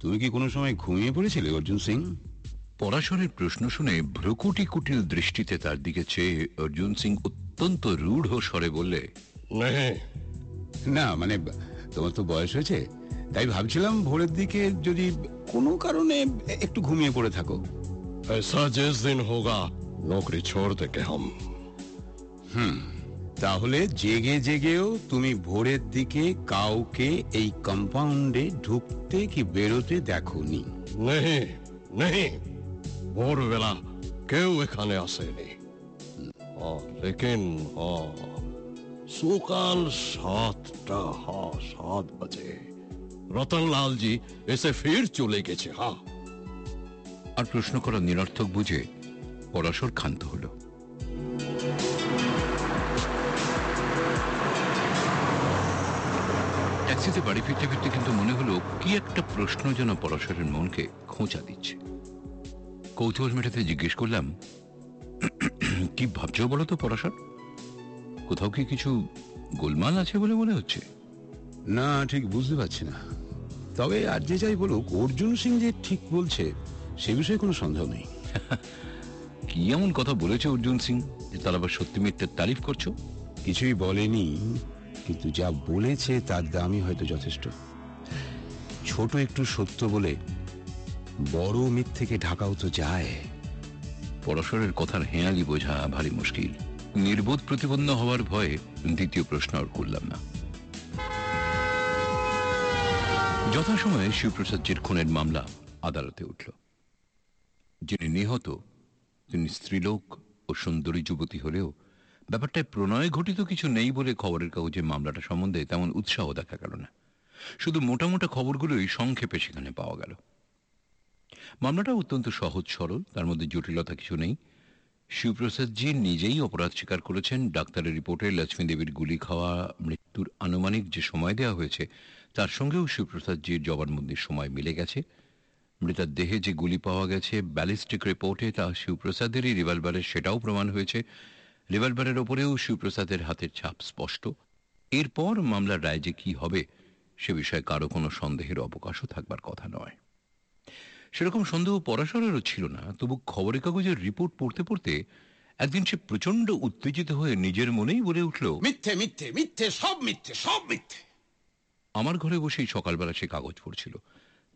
S2: তুমি কি কোনো সময় ঘুমিয়ে পড়েছিলে অর্জুন সিং?
S1: পরাশরের প্রশ্ন শুনে ভ্রকুটি কুটিল দৃষ্টিতে তার দিকে চেয়ে অর্জুন সিং অত্যন্ত রূঢ় স্বরে বললে
S3: नहीं
S2: না মানে তোমার তো বয়স হয়েছে তাই ভাবছিলাম ভোরের দিকে যদি কোনো কারণে একটু ঘুমিয়ে পড়ে থাকো
S3: ऐसा जिस दिन होगा नौकरी छोड़ देंगे हम
S2: তাহলে জেগে জেগেও তুমি ভোরের দিকে কাউকে এই কম্পাউন্ডে ঢুকতে কি বেরোতে দেখোনি
S3: नहीं नहीं ভোরবেলা কেউ এখানে আসেনি। সকাল সাতটা, হা, সাত বাজে। রতনলালজি এসে ফের চলে গেছে, হা।
S1: আর প্রশ্ন করা নিরর্থক বুঝে পরাশর ক্ষান্ত হলো। ট্যাক্সিতে বাড়ি ফিরতে ফিরতে কিন্তু মনে হলো, কি একটা প্রশ্ন যেন পরাশরের মনকে খোঁচা দিচ্ছে। কৌতূহল মেটাতে জিজ্ঞেস করলাম কি ভাবছ বলো তো পরাশর কোথাও কি কিছু গোলমাল আছে বলে মনে হচ্ছে?
S2: না ঠিক বুঝতে পারছি না। তবে আর যে যাই বলুক অর্জুন সিং যে ঠিক বলছে সে বিষয়ে কোনো সন্দেহ নেই।
S1: কি এমন কথা বলেছে অর্জুন সিং যে তার আবার সত্যি মিথ্যের তারিফ করছ?
S2: কিছুই বলেনি কিন্তু যা বলেছে তার দামই হয়তো যথেষ্ট। ছোট একটু সত্য বলে বড় মিথ্যেকে ঢাকাও তো যায়।
S1: পরশরের কথার হেঁয়ালি বোঝা ভারী মুশকিল। নির্বোধ প্রতিপন্ন হওয়ার ভয়ে দ্বিতীয় প্রশ্ন আর করলাম না। যথাসময়ে শিবপ্রসাদজির খুনের মামলা আদালতে উঠল। যিনি নিহত, তিনি স্ত্রীলোক ও সুন্দরী যুবতী হলেও ব্যাপারটায় প্রণয় ঘটিত কিছু নেই বলে খবরের কাগজে মামলাটা সম্বন্ধে তেমন উৎসাহ দেখা গেল না। শুধু মোটা মোটা খবরগুলোই সংক্ষেপে সেখানে পাওয়া গেল। মামলাটা অত্যন্ত সহজ, সরল, তার মধ্যে জটিলতা কিছু নেই। শিবপ্রসাদজি নিজেই অপরাধ স্বীকার করেছেন। ডাক্তারের রিপোর্টে লক্ষ্মী দেবীর গুলি খাওয়া, মৃত্যুর আনুমানিক যে সময় দেওয়া হয়েছে, তার সঙ্গেও শিবপ্রসাদজির জবানবন্দির সময় মিলে গেছে। মৃতার দেহে যে গুলি পাওয়া গেছে, ব্যালিস্টিক রিপোর্টে তা শিবপ্রসাদেরই রিভলভারের সেটাও প্রমাণ হয়েছে। রিভলভারের ওপরেও শিবপ্রসাদের হাতের ছাপ স্পষ্ট। এরপর মামলার রায় যে কি হবে, সে বিষয়ে কারও কোনো সন্দেহের অবকাশও থাকবার কথা নয়। সেরকম সন্দেহ পরাশরেরও ছিল না তবু খবরের কাগজের রিপোর্ট পড়তে পড়তে একদিন সে প্রচণ্ড উত্তেজিত হয়ে নিজের মনেই বলে উঠল
S2: মিথ্যে মিথ্যে মিথ্যে সব মিথ্যে সব মিথ্যে।
S1: আমার ঘরে বসেই সকালবেলা সে কাগজ পড়ছিল।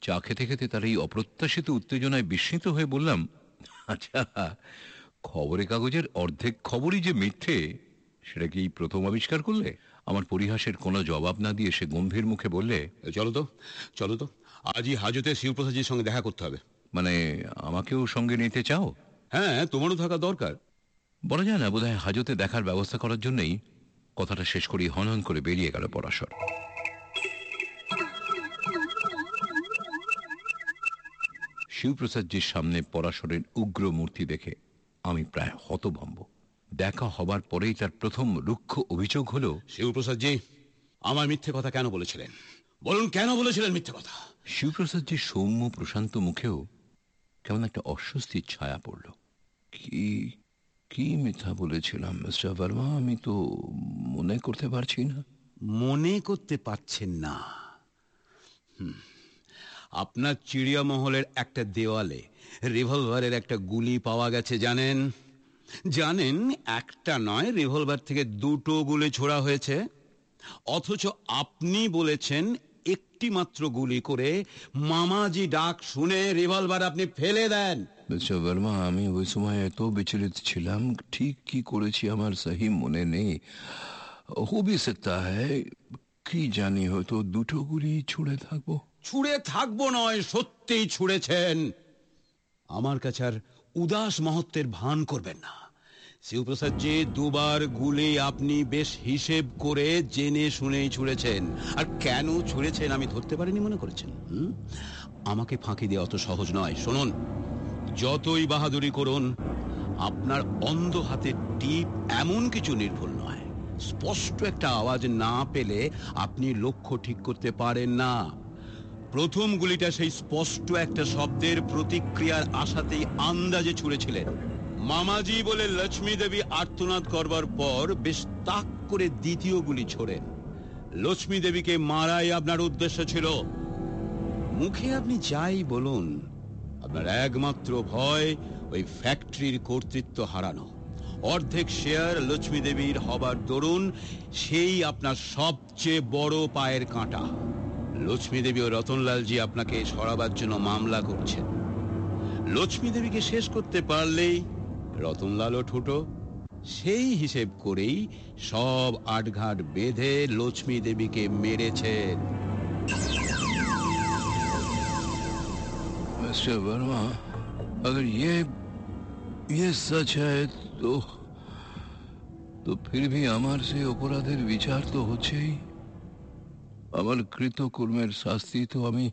S1: চা খেতে খেতে তার এই অপ্রত্যাশিত উত্তেজনায় বিস্মিত হয়ে বললাম আচ্ছা খবরের কাগজের অর্ধেক খবরই যে মিথ্যে সেটা কি প্রথম আবিষ্কার করলে? আমার পরিহাসের কোনো জবাব না দিয়ে সে গম্ভীর মুখে বললে
S2: চলো তো চলো তো। আজই হাজতে শিবপ্রসাদজির সঙ্গে দেখা করতে হবে।
S1: মানে আমাকেও সঙ্গে নিতে চাও?
S2: হ্যাঁ তোমারও থাকা দরকার।
S1: বলা যায় না বোধহয় হাজতে দেখার ব্যবস্থা করার জন্যই কথাটা শেষ করি হনহন করে বেরিয়ে গেল পরাশর। শিবপ্রসাদজির সামনে পরাশরের উগ্র মূর্তি দেখে আমি প্রায় হতভম্ব। দেখা হবার পরেই তার প্রথম রুক্ষ অভিযোগ হলো
S2: শিবপ্রসাদজি আমার মিথ্যে কথা কেন বলেছিলেন? বলুন কেন বলেছিলেন মিথ্যে কথা?
S1: শিবপ্রসাদজির সৌম্য প্রশান্ত মুখেও কেমন একটা অস্বস্তির ছায়া পড়ল। কি কি মিথ্যা বলেছিলাম, মিস্টার বর্মা আমি তো মনে করতে পারছি না।
S2: মনে করতে পারছেন না। আপনার চিড়িয়ামহলের একটা দেওয়ালে রিভলভারের একটা গুলি পাওয়া গেছে, জানেন? জানেন, একটা নয়, রিভলভার থেকে দুটো গুলি ছোড়া হয়েছে। অথচ আপনি বলেছেন একটি মাত্র গুলি করে মামাজি ডাক শুনে রিভলভার আপনি ফেলে দেন।
S1: মিস্টার বর্মা আমি ওই সময় এত বিচলিত ছিলাম ঠিক কি করেছি আমার সহি মনে নেই। হো ভি সকতা হ্যায় কি জানি হয়তো দুটো গুলি ছুড়ে থাকব।
S2: ছুঁড়ে থাকব নয় সত্যিই ছুঁড়েছেন। আমার কাছে আর উদাস মহত্বের ভান করবেন না। শিবপ্রসাদজি, দুবার গুলি আপনি বেশ হিসেব করে জেনে শুনেই ছুঁড়েছেন। আর কেন ছুঁড়েছেন আমি ধরতে পারিনি মনে করেছেন? আমাকে ফাঁকি দেওয়া অত সহজ নয়। শুনুন, যতই বাহাদুরি করুন, আপনার অন্ধ হাতের টিপ এমন কিছু নির্ভুল নয়। স্পষ্ট একটা আওয়াজ না পেলে আপনি লক্ষ্য ঠিক করতে পারেন না। প্রথম গুলিটা সেই স্পষ্ট একটা শব্দের প্রতিক্রিয়ার আশাতেই আন্দাজে ছুঁড়েছিলেন। মামাজি বলে লক্ষ্মী দেবী আর্তনাদ করবার পর বেশ তাক করে দ্বিতীয় গুলি ছোড়েন। লক্ষ্মী দেবীকে মারাই আপনার উদ্দেশ্য ছিল। মুখে আপনি যাই বলুন, আপনার একমাত্র ভয় ওই ফ্যাক্টরির কর্তৃত্ব হারানো। অর্ধেক শেয়ার লক্ষ্মী দেবীর হবার দরুন সেই আপনার সবচেয়ে বড় পায়ের কাঁটা। লক্ষ্মী দেবী ও রতনলালজি আপনাকে সরাবার জন্য মামলা করছেন। লক্ষ্মী দেবীকে শেষ করতে পারলেই রতনলালও ঠুটো সেই হিসেব করেই সব আটঘাট বেঁধে লক্ষ্মী দেবীকে মেরেছেন
S1: मिस्टर वर्मा अगर ये ये सच है तो তো ফির ভি আমার সে অপরাধের বিচার তো হচ্ছেই আমার কৃতকর্মের শাস্তি তো আমি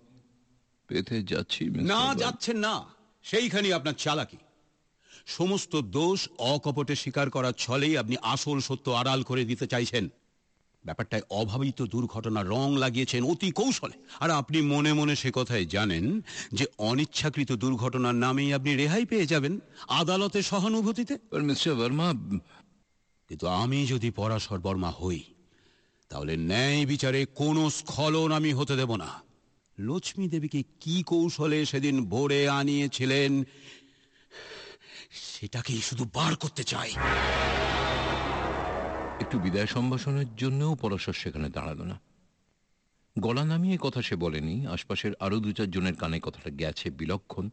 S1: পেতে যাচ্ছি মিস্টার
S2: না
S1: বর্মা।
S2: যাচ্ছেন না সেইখানেই আপনার চালাকি সমস্ত দোষ অকপটে স্বীকার করার ছলেই আপনি আসল সত্য আড়াল করে দিতে চাইছেন। ব্যাপারটায় অভাবিত দুর্ঘটনা রং লাগিয়েছেন অতি কৌশলে। আর আপনি মনে মনে সে কথায় জানেন যে অনিচ্ছাকৃত দুর্ঘটনার নামেই আপনি রেহাই পেয়ে যাবেন আদালতে সহানুভূতিতে।
S1: বর্মা
S2: কিন্তু আমি যদি পরাশর বর্মা হই তাহলে ন্যায় বিচারে কোনো স্খলন আমি হতে দেব না। লক্ষ্মী দেবীকে কি কৌশলে সেদিন ভোরে আনিয়েছিলেন সেটাকেই শুধু বার করতে চাই।
S1: একটু বিদায় সম্ভাষণের জন্যও পরশর সেখানে দাঁড়াল না। গলা নামিয়ে কথা সে বলেনি, আশপাশের আরও দু চারজনের কানে কথাটা গেছে বিলক্ষণ।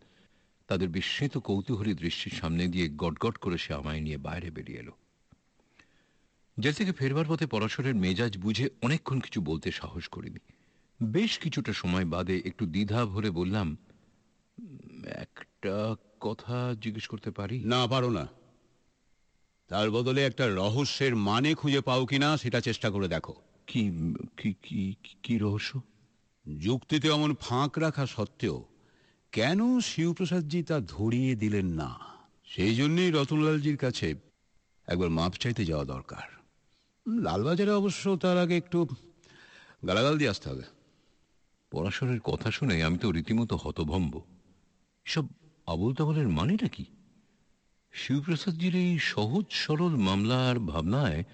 S1: তাদের বিস্মিত কৌতূহলী দৃষ্টির সামনে দিয়ে গটগট করে সে আমায় নিয়ে বাইরে বেরিয়ে এলো। জেল থেকে ফেরবার পথে পরশরের মেজাজ বুঝে অনেকক্ষণ কিছু বলতে সাহস করিনি। বেশ কিছুটা সময় বাদে একটু দ্বিধা ভরে বললাম একটা কথা জিজ্ঞেস করতে পারি?
S2: না পারো না। তার বদলে একটা রহস্যের মানে খুঁজে পাও কিনা সেটা চেষ্টা করে দেখো।
S1: কি কি কি কি রহস্য?
S2: যুক্তিতে অমন ফাঁক রাখা সত্ত্বেও কেন শিবপ্রসাদজি তা ধরিয়ে দিলেন না? সেই জন্যই রতনলালজির কাছে একবার মাপ চাইতে যাওয়া দরকার। লালবাজারে অবশ্য তার আগে একটু গালাগাল দিয়ে আসতে হবে।
S1: পরাশরের কথা শুনে আমি তো রীতিমতো হতভম্ব। সব আবল তাবলের মানেটা কি? শিবপ্রসাদজির এই সহজ, সরল মামলার ভাবনায়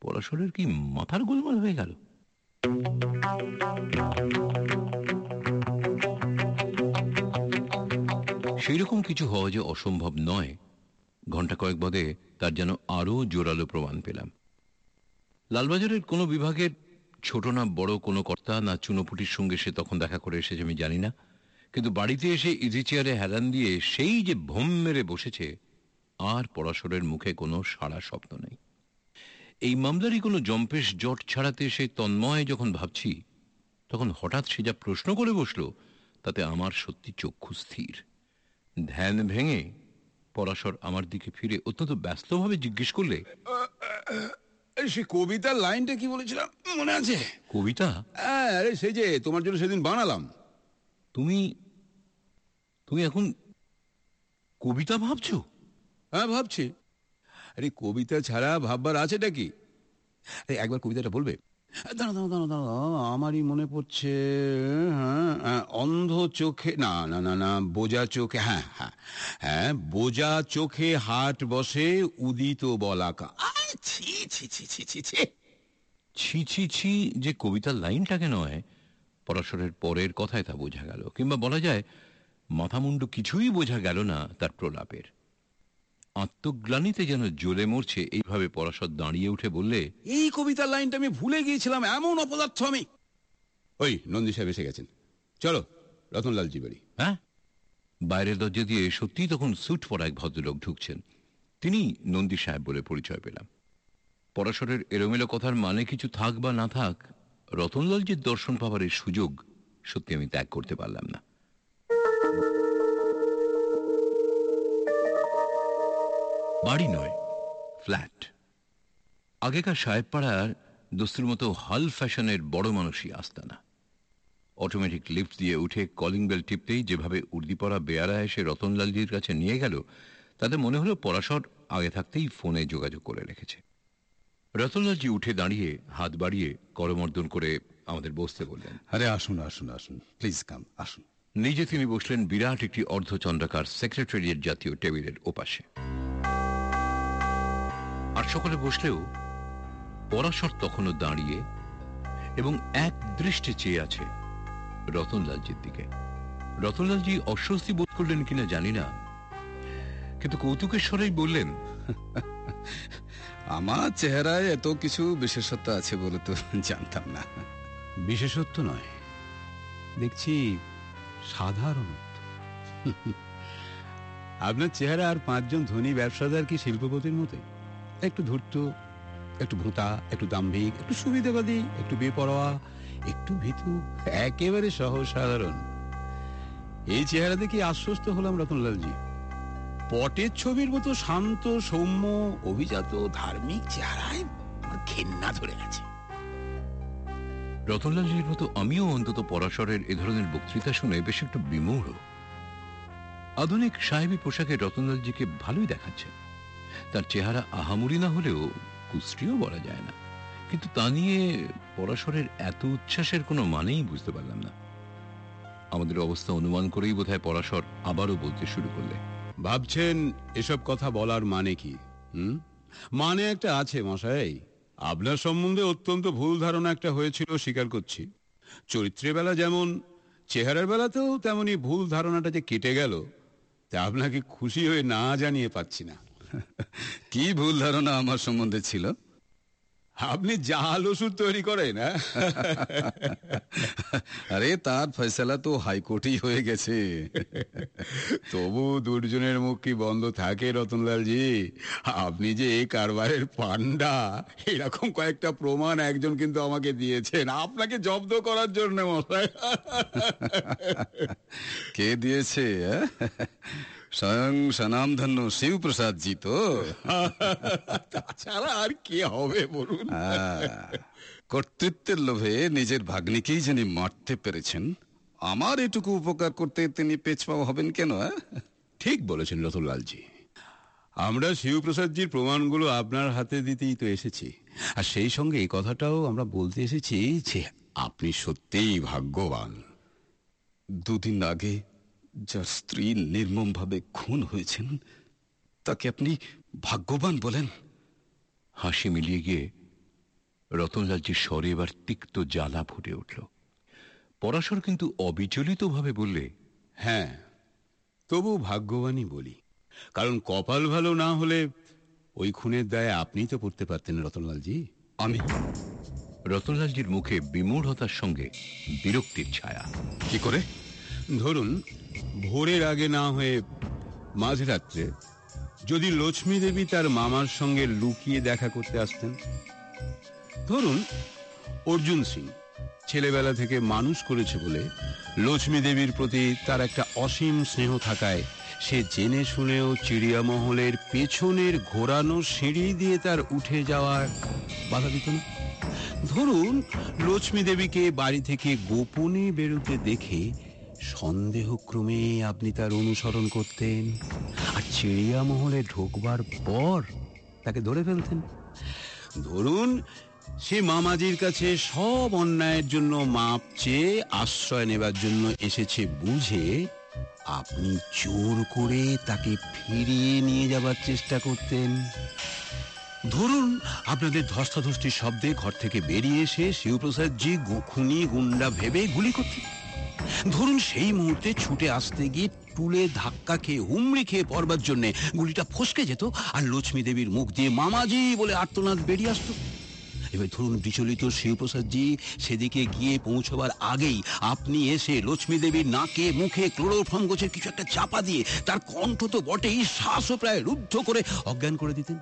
S1: পরাশরের কি মাথার গোলমাল হয়ে গেল? সেই রকম কিছু হওয়া যে অসম্ভব নয় ঘণ্টা কয়েক বাদে তার যেন আরও জোরালো প্রমাণ পেলাম। লালবাজারের কোনো বিভাগের ছোট না বড় কোনো কর্তা না চুনোপুটির সঙ্গে সে তখন দেখা করে এসেছে আমি জানি না। কিন্তু বাড়িতে এসে ইজি চেয়ারে হেলান দিয়ে সেই যে ভোম মেরে বসেছে আর পরাশরের মুখে কোনো সাড়া শব্দ নেই। এই মামলারই কোনো জম্পেশ জট ছাড়াতে সে তন্ময় যখন ভাবছি তখন হঠাৎ সে যা প্রশ্ন করে বসল তাতে আমার সত্যি চক্ষু স্থির। ধ্যান ভেঙে পরাশর আমার দিকে ফিরে অত্যন্ত ব্যস্তভাবে জিজ্ঞেস করলে
S2: সে কবিতার লাইনটা কি বলেছিলাম? মনে আছে?
S1: কবিতা?
S2: হ্যাঁ, আরে সেই যে তোমার জন্য সেদিন বানালাম।
S1: তুমি তুমি এখন কবিতা ভাবছ?
S2: হ্যাঁ ভাবছি। আরে কবিতা ছাড়া ভাববার আছেটা কি? আরে একবার কবিতাটা বলবে। দাঁড়া দাঁড়া দাঁড়া দাঁড়া আমারই মনে পড়ছে হ্যাঁ হ্যাঁ, অন্ধ চোখে না না না না বোজা চোখে হ্যাঁ হ্যাঁ হ্যাঁ বোজা চোখে হাট বসে উদিত বলাকা। ছি ছি ছি ছি ছি ছি।
S1: ছি ছি ছি যে কবিতার লাইনটাকে নয় পরাশরের পরের কথায় তা বোঝা গেল কিংবা বলা যায় মাথামুন্ডু কিছুই বোঝা গেল না তার প্রলাপের। আত্মগ্লানিতে যেন জ্বলে মরছে এইভাবে পরাশর দাঁড়িয়ে উঠে বললে
S2: এই কবিতার লাইনটা আমি ভুলে গিয়েছিলাম এমন অপদার্থ আমি। ওই নন্দী সাহেব এসে গেছেন। চলো রতনলালজি বাড়ি।
S1: হ্যাঁ? বাইরের দরজা দিয়ে সত্যিই তখন স্যুট পরা এক ভদ্রলোক ঢুকছেন। তিনি নন্দী সাহেব বলে পরিচয় পেলাম। পরাশরের এলোমেলো কথার মানে কিছু থাক বা না থাক রতনলালজির দর্শন পাবার এই সুযোগ সত্যি আমি ত্যাগ করতে পারলাম না। বাড়ি নয়, ফ্ল্যাট। আগেকার সাহেবপাড়ার দস্তুর মতো হাল ফ্যাশনের বড় মানুষই আস্তানা। অটোমেটিক লিফট দিয়ে উঠে কলিং বেল টিপতেই যেভাবে উর্দিপড়া বেয়ারা এসে রতনলালজির কাছে নিয়ে গেল, তাতে মনে হলো পরাশর আগে থাকতেই ফোনে যোগাযোগ করে রেখেছে। রতনলালজি উঠে দাঁড়িয়ে হাত বাড়িয়ে করমর্দন করে আমাদের বসতে বললেন।
S2: আরে আসুন আসুন আসুন। প্লিজ কাম আসুন।
S1: নিজে তিনি বসলেন বিরাট একটি অর্ধচন্দ্রাকার সেক্রেটারিয়েট জাতীয় টেবিলের ওপাশে। আর সকলে বসলেও পরাশর তখনও দাঁড়িয়ে এবং এক দৃষ্টে চেয়ে আছে রতনলালজির দিকে। রতনলালজি অস্বস্তি বোধ করলেন কিনা জানি না কিন্তু কৌতুকেশ্বরেই বললেন
S6: আমার চেহারায় এত কিছু বিশেষত্ব আছে বলে তো জানতাম না।
S2: বিশেষত্ব নয়। দেখছি সাধারণত্ব। আপনার চেহারা আর পাঁচজন ধনী ব্যবসাদার কি শিল্পপতির মতোই? একটু ধূর্ত, একটু ভূতা, একটু দাম্ভিক, একটু সুবিধাবাদী, একটু বেপরোয়া, একটু ভীতু, একেবারে সহজ সাধারণ এই চেহারা দেখে আশ্বস্ত হলাম রতনলালজি। পটের ছবির মতো শান্ত, সৌম্য, অভিজাত, ধার্মিক চেহারায় ঘেন্না ধরে গেছে।
S1: রতনলালজির মতো আমিও অন্তত পরাশরের এ ধরনের বক্তৃতা শুনে বেশ একটু বিমূঢ়। আধুনিক সাহেবী পোশাকে রতনলালজিকে ভালোই দেখাচ্ছে। তার চেহারা আহামুরি না হলেও কুশ্রীও বলা যায় না। কিন্তু তা নিয়ে পরাশরের এত উচ্ছ্বাসের কোনো মানেই বুঝতে পারলাম না। আমাদের অবস্থা অনুমান করেই বোধহয় পরাশর আবারও বলতে শুরু করলে।
S2: ভাবছেন এসব কথা বলার মানে কি, হুম? মানে একটা আছে মশাই। আপনার সম্বন্ধে অত্যন্ত ভুল ধারণা একটা হয়েছিল, স্বীকার করছি। চরিত্রের বেলা যেমন, চেহারার বেলাতেও তেমনই ভুল ধারণাটা যে কেটে গেল, তা আপনাকে খুশি হয়ে না জানিয়ে পাচ্ছি না।
S6: কি ভুল ধারণা আমার সম্বন্ধে ছিল?
S2: আপনি জাল ওষুধ তৈরি করেন হ্যাঁ?
S6: আরে, তার ফয়সালা তো হাইকোর্টেই হয়ে গেছে।
S2: তবু দুর্জনের মুখ কি বন্ধ থাকে রতনলালজি আপনি যে এই কারবারের পান্ডা এরকম কয়েকটা প্রমাণ একজন কিন্তু আমাকে দিয়েছেন। আপনাকে জব্দ করার জন্য মশাই
S6: কে দিয়েছে হ্যাঁ? স্বয়ং সনামধন্য শিবপ্রসাদ জি তো।
S2: তাছাড়া আর কি হবে বলুন?
S6: কর্তৃত্বের লোভে নিজের ভাগ্নিকেই যিনি মারতে পেরেছেন আমার এটুকু উপকার করতে তিনি পেছপাও হবেন কেন?
S2: ঠিক বলেছেন রতনলালজি আমরা শিবপ্রসাদজির প্রমাণগুলো আপনার হাতে দিতেই তো এসেছি। আর সেই সঙ্গে এই কথাটাও আমরা বলতে এসেছি যে আপনি সত্যিই ভাগ্যবান।
S6: দুদিন আগে যার স্ত্রী নির্মমভাবে খুন হয়েছেন তাকে আপনি ভাগ্যবান বলেন।
S1: হাসি মিলিয়ে গিয়ে রতনলালজির স্বরে এবার তিক্ত জ্বালা ফুটে উঠল। পরাশর কিন্তু অবিচলিতভাবে বললে
S2: হ্যাঁ তবু ভাগ্যবানই বলি। কারণ কপাল ভালো না হলে ওই খুনের দায়ে আপনি তো পড়তে পারতেন রতনলালজি।
S6: আমি।
S5: রতনলালজির মুখে বিমূঢ়তার সঙ্গে বিরক্তির ছায়া।
S6: কি করে?
S2: ধরুন, ভোরের আগে না হয়ে মাঝরাত্রে যদি লক্ষ্মী দেবী তার মামার সঙ্গে লুকিয়ে দেখা করতে আসতেন? ধরুন, অর্জুন সিং ছেলেবেলা থেকে মানুষ করেছে বলে লক্ষ্মী দেবীর প্রতি তার একটা অসীম স্নেহ থাকায় সে জেনে শুনেও চিড়িয়ামহলের পেছনের ঘোরানো সিঁড়ি দিয়ে তার উঠে যাওয়ার বাধা দিত না। ধরুন, লক্ষ্মী দেবীকে বাড়ি থেকে গোপনে বেরোতে দেখে সন্দেহক্রমে আপনি তার অনুসরণ করতেন আর চিড়িয়া মহলে ঢোকবার পর তাকে ধরে ফেলতেন। ধরুন, সে মামাজির কাছে সব অন্যায়ের জন্য মাপ চেয়ে আশ্রয় নেবার জন্য এসেছে বুঝে আপনি জোর করে তাকে ফিরিয়ে নিয়ে যাবার চেষ্টা করতেন। ধরুন, আপনাদের ধস্তাধস্তির শব্দে ঘর থেকে বেরিয়ে এসে শিবপ্রসাদজি খুনি, গুন্ডা ভেবে গুলি করতেন ধরুন, সেই মুহূর্তে ছুটে আসতে গিয়ে টুলে ধাক্কা খেয়ে, হুমড়ি খেয়ে পড়বার জন্য গুলিটা ফসকে যেত আর লক্ষ্মী দেবীর মুখ দিয়ে মামাজি বলে আর্তনাদ বেরিয়ে আসতো। এবার ধরুন, বিচলিত শিবপ্রসাদজি সেদিকে গিয়ে পৌঁছবার আগেই আপনি এসে লক্ষ্মী দেবীর নাকে, মুখে ক্লোরোফর্ম গোছের কিছু একটা চাপা দিয়ে তার কণ্ঠ তো বটেই শ্বাসও প্রায় রুদ্ধ করে অজ্ঞান করে দিতেন।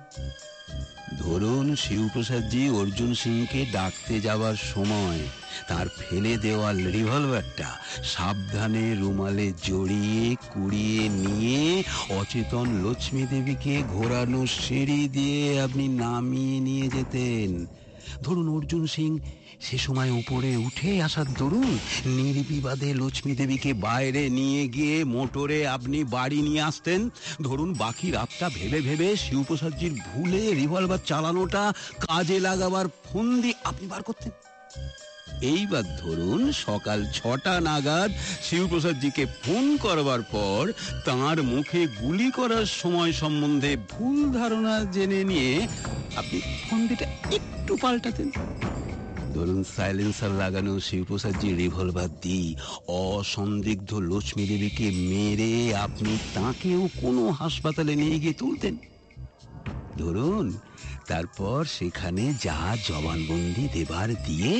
S2: ধরুন শিবপ্রসাদজি অর্জুন সিংকে ডাকতে যাওয়ার সময় তার ফেলে দেওয়া রিভলভারটা সাবধানে রুমালে জড়িয়ে, কুড়িয়ে নিয়ে অচেতন লক্ষ্মী দেবীকে ঘোরানো সিঁড়ি দিয়ে আপনি নামিয়ে নিয়ে যেতেন। ধরুন অর্জুন সিং সে সময় উপরে উঠে আসার দরুন নির্বিবাদে লক্ষ্মী দেবীকে বাইরে নিয়ে গিয়ে মোটরে আপনি বাড়ি নিয়ে আসতেন। ধরুন বাকি রাতটা ভেবে ভেবে শিবপ্রসাদজির ভুলে রিভলভার চালানোটা কাজে লাগাবার ফন্দি আপনি বার করতেন। এইবার ধরুন সকাল ছটা নাগাদ শিবপ্রসাদজিকে ফোন করবার পর তার মুখে গুলি করার সময় সম্বন্ধে ভুল ধারণা জেনে নিয়ে আপনি ফন্দিটা একটু পাল্টাতেন। ধরুন সাইলেন্সার লাগানো শিবপ্রসাদজি রিভলভার দিয়ে অসন্দিগ্ধ লক্ষ্মী দেবীকে মেরে আপনি তাকেও কোনো হাসপাতালে নিয়ে গিয়ে তুলতেন। ধরুন, তারপর সেখানে যা জবানবন্দি দেবার দিয়ে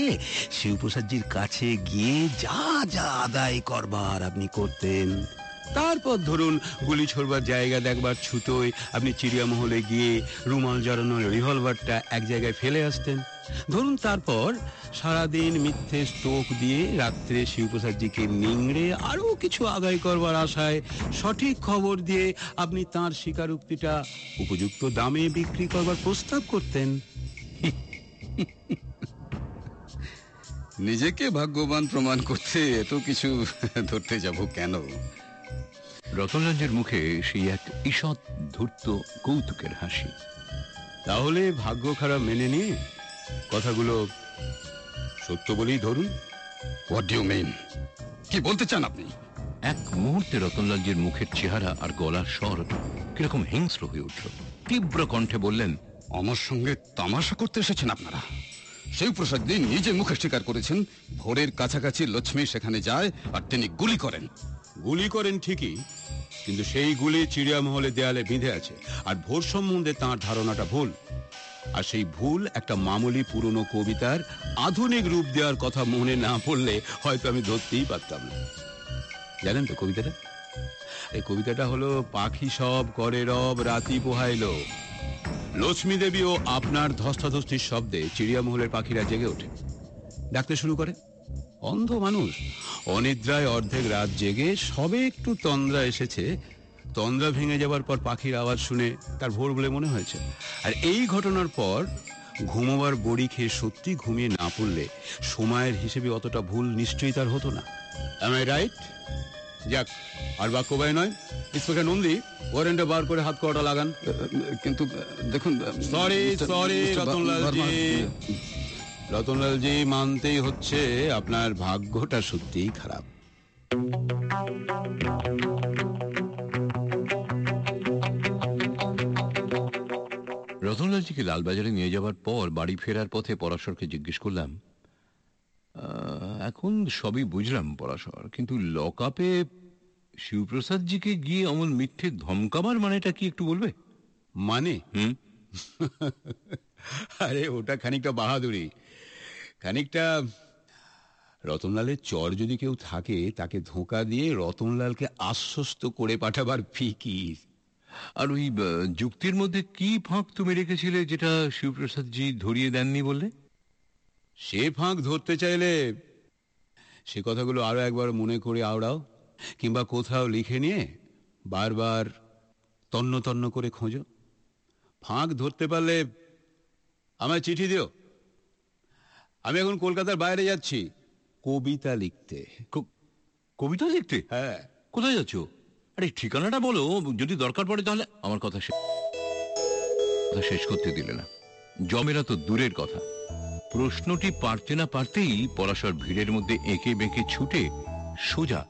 S2: শিবপ্রসাদজির কাছে গিয়ে যা যা আদায় করবার আপনি করতেন। তারপর ধরুন, গুলি ছোড়বার জায়গা দেখবার ছুতোয় আপনি চিড়িয়ামহলে গিয়ে রুমাল জড়ানোর রিভলভারটা এক জায়গায় ফেলে আসতেন। ধরুন তারপর সারাদিন মিথ্যে স্তোক দিয়ে রাত্রে শিবপ্রসাদজিকে নিংড়ে আরও কিছু আদায় করবার আশায় সঠিক খবর দিয়ে আপনি তার স্বীকারোক্তিটা উপযুক্ত দামে বিক্রি করবার প্রস্তাব করতেন।
S6: নিজেকে ভাগ্যবান প্রমাণ করতে এত কিছু ধরতে যাব কেন?
S5: রতনলালজির মুখে সেই এক ঈষৎ ধূর্ত কৌতুকের হাসি।
S2: তাহলে ভাগ্য খারাপ মেনে নিয়ে কথাগুলো সত্য বলেই ধরুন।
S6: হোয়াট ডু মেন কি বলতে চান আপনি?
S5: এক মুহূর্তে রতনলালজির মুখের চেহারা আর গলার স্বর কীরকম হিংস্র হয়ে উঠল। তীব্র কণ্ঠে বললেন
S6: আমার সঙ্গে তামাশা করতে এসেছেন আপনারা। শিবপ্রসাদ দিন নিজে মুখে স্বীকার করেছেন। ভোরের কাছাকাছি লক্ষ্মী সেখানে যায় আর তিনি গুলি করেন।
S2: গুলি করেন ঠিকই কিন্তু সেই গুলি চিড়িয়ামহলে দেয়ালে বিঁধে আছে। আর ভোর সম্বন্ধে তাঁর ধারণাটা ভুল। আর সেই ভুল একটা মামুলি পুরনো কবিতার আধুনিক রূপ দেওয়ার কথা মনে না পড়লে হয়তো আমি ধরতেই পারতাম না। জানেন তো কবিতাটা? এই কবিতাটা হলো, পাখি সব করে রব, রাতি পোহাইলো। লক্ষ্মী দেবীও আপনার ধস্তাধস্তির শব্দে চিড়িয়ামহলের পাখিরা জেগে ওঠে। ডাকতে শুরু করে। অন্ধ মানুষ। অনিদ্রায় অর্ধেক রাত জেগে। সবে একটু তন্দ্রা এসেছে। তন্দ্রা ভেঙে যাবার পর পাখির আওয়াজ শুনে তার ভোর বলে মনে হয়েছে। আর এই ঘটনার পর ঘুমোবার বড়ি খেয়ে সত্যি ঘুমিয়ে না পড়লে সময়ের হিসেবে অতটা ভুল নিশ্চয়ই তার হতো না। আই রাইট যাক আর বাক্য ব্যয় নয়। ইন্সপেক্টর নন্দী ওয়ারেন্টে বার করে হাত কটা লাগান।
S6: কিন্তু দেখুন
S2: সরি সরি রতনলালজি। রতনলালজি মানতেই হচ্ছে আপনার ভাগ্যটা সত্যিই খারাপ।
S5: রতনলালজিকে লালবাজারে নিয়ে যাওয়ার পর বাড়ি ফেরার পথে পরাশরকে জিজ্ঞেস করলাম এখন সবই বুঝলাম পরাশর কিন্তু লকআপে
S1: শিবপ্রসাদজিকে গিয়ে অমন মিথ্যে ধমকাবার মানেটা কি একটু বলবে?
S2: মানে?
S1: হুম।
S2: আরে ওটা খানিকটা বাহাদুরি। খানিকটা রতনলালের চর যদি কেউ থাকে তাকে ধোঁকা দিয়ে রতনলালকে আশ্বস্ত করে পাঠাবার ফিকির।
S1: আর ওই যুক্তির মধ্যে কি ফাঁক তুমি রেখেছিলে যেটা শিবপ্রসাদজি ধরিয়ে দেননি বললে?
S2: সে ফাঁক ধরতে চাইলে সে কথাগুলো আরও একবার মনে করে আওড়াও কিংবা কোথাও লিখে নিয়ে বারবার তন্ন তন্ন করে খোঁজো। ফাঁক ধরতে পারলে আমায় চিঠি দিও। আমি এখন কলকাতার বাইরে যাচ্ছি। কবিতা লিখতে।
S1: কবিতা লিখতে?
S2: হ্যাঁ।
S1: কোথায় যাচ্ছ? আরে ঠিকানাটা বলো, যদি দরকার পড়ে তাহলে আমার কথা শেষ করতে দিলে না। জমেরা তো দূরের কথা। প্রশ্নটি পারতে না পারতেই পরাশর ভিড়ের মধ্যে এঁকে বেঁকে ছুটে সোজা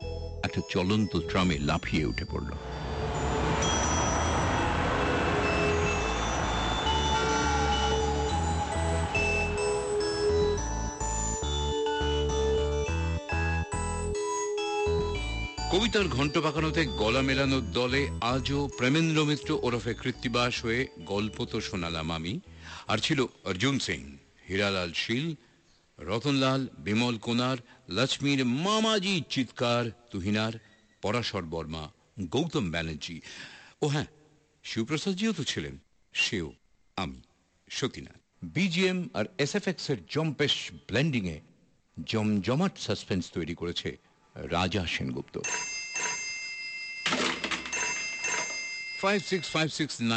S1: একটা চলন্ত ট্রামে লাফিয়ে উঠে পড়ল। কবিতার ঘণ্ট পাকানোতে গলা মেলানোর দলে আজও প্রেমেন্দ্র মিত্র ওরফে কৃত্তিবাস হয়ে গল্প তো শোনালাম আমি। আর ছিল অর্জুন সিং, হীরালাল শীল, রতনলাল, বিমল কোনার, লক্ষ্মীর মামাজি চিৎকার, তুহিনার, পরাশর বর্মা, গৌতম ব্যানার্জি। ও হ্যাঁ শিবপ্রসাদজিও তো ছিলেন, সেও আমি, সতীনাথ। বিজিএম আর এসএফএক্স এর জম্পেশ ব্লেন্ডিং এ জমজমাট সাসপেন্স তৈরি করেছে Raja Sengupta. Five six five six nine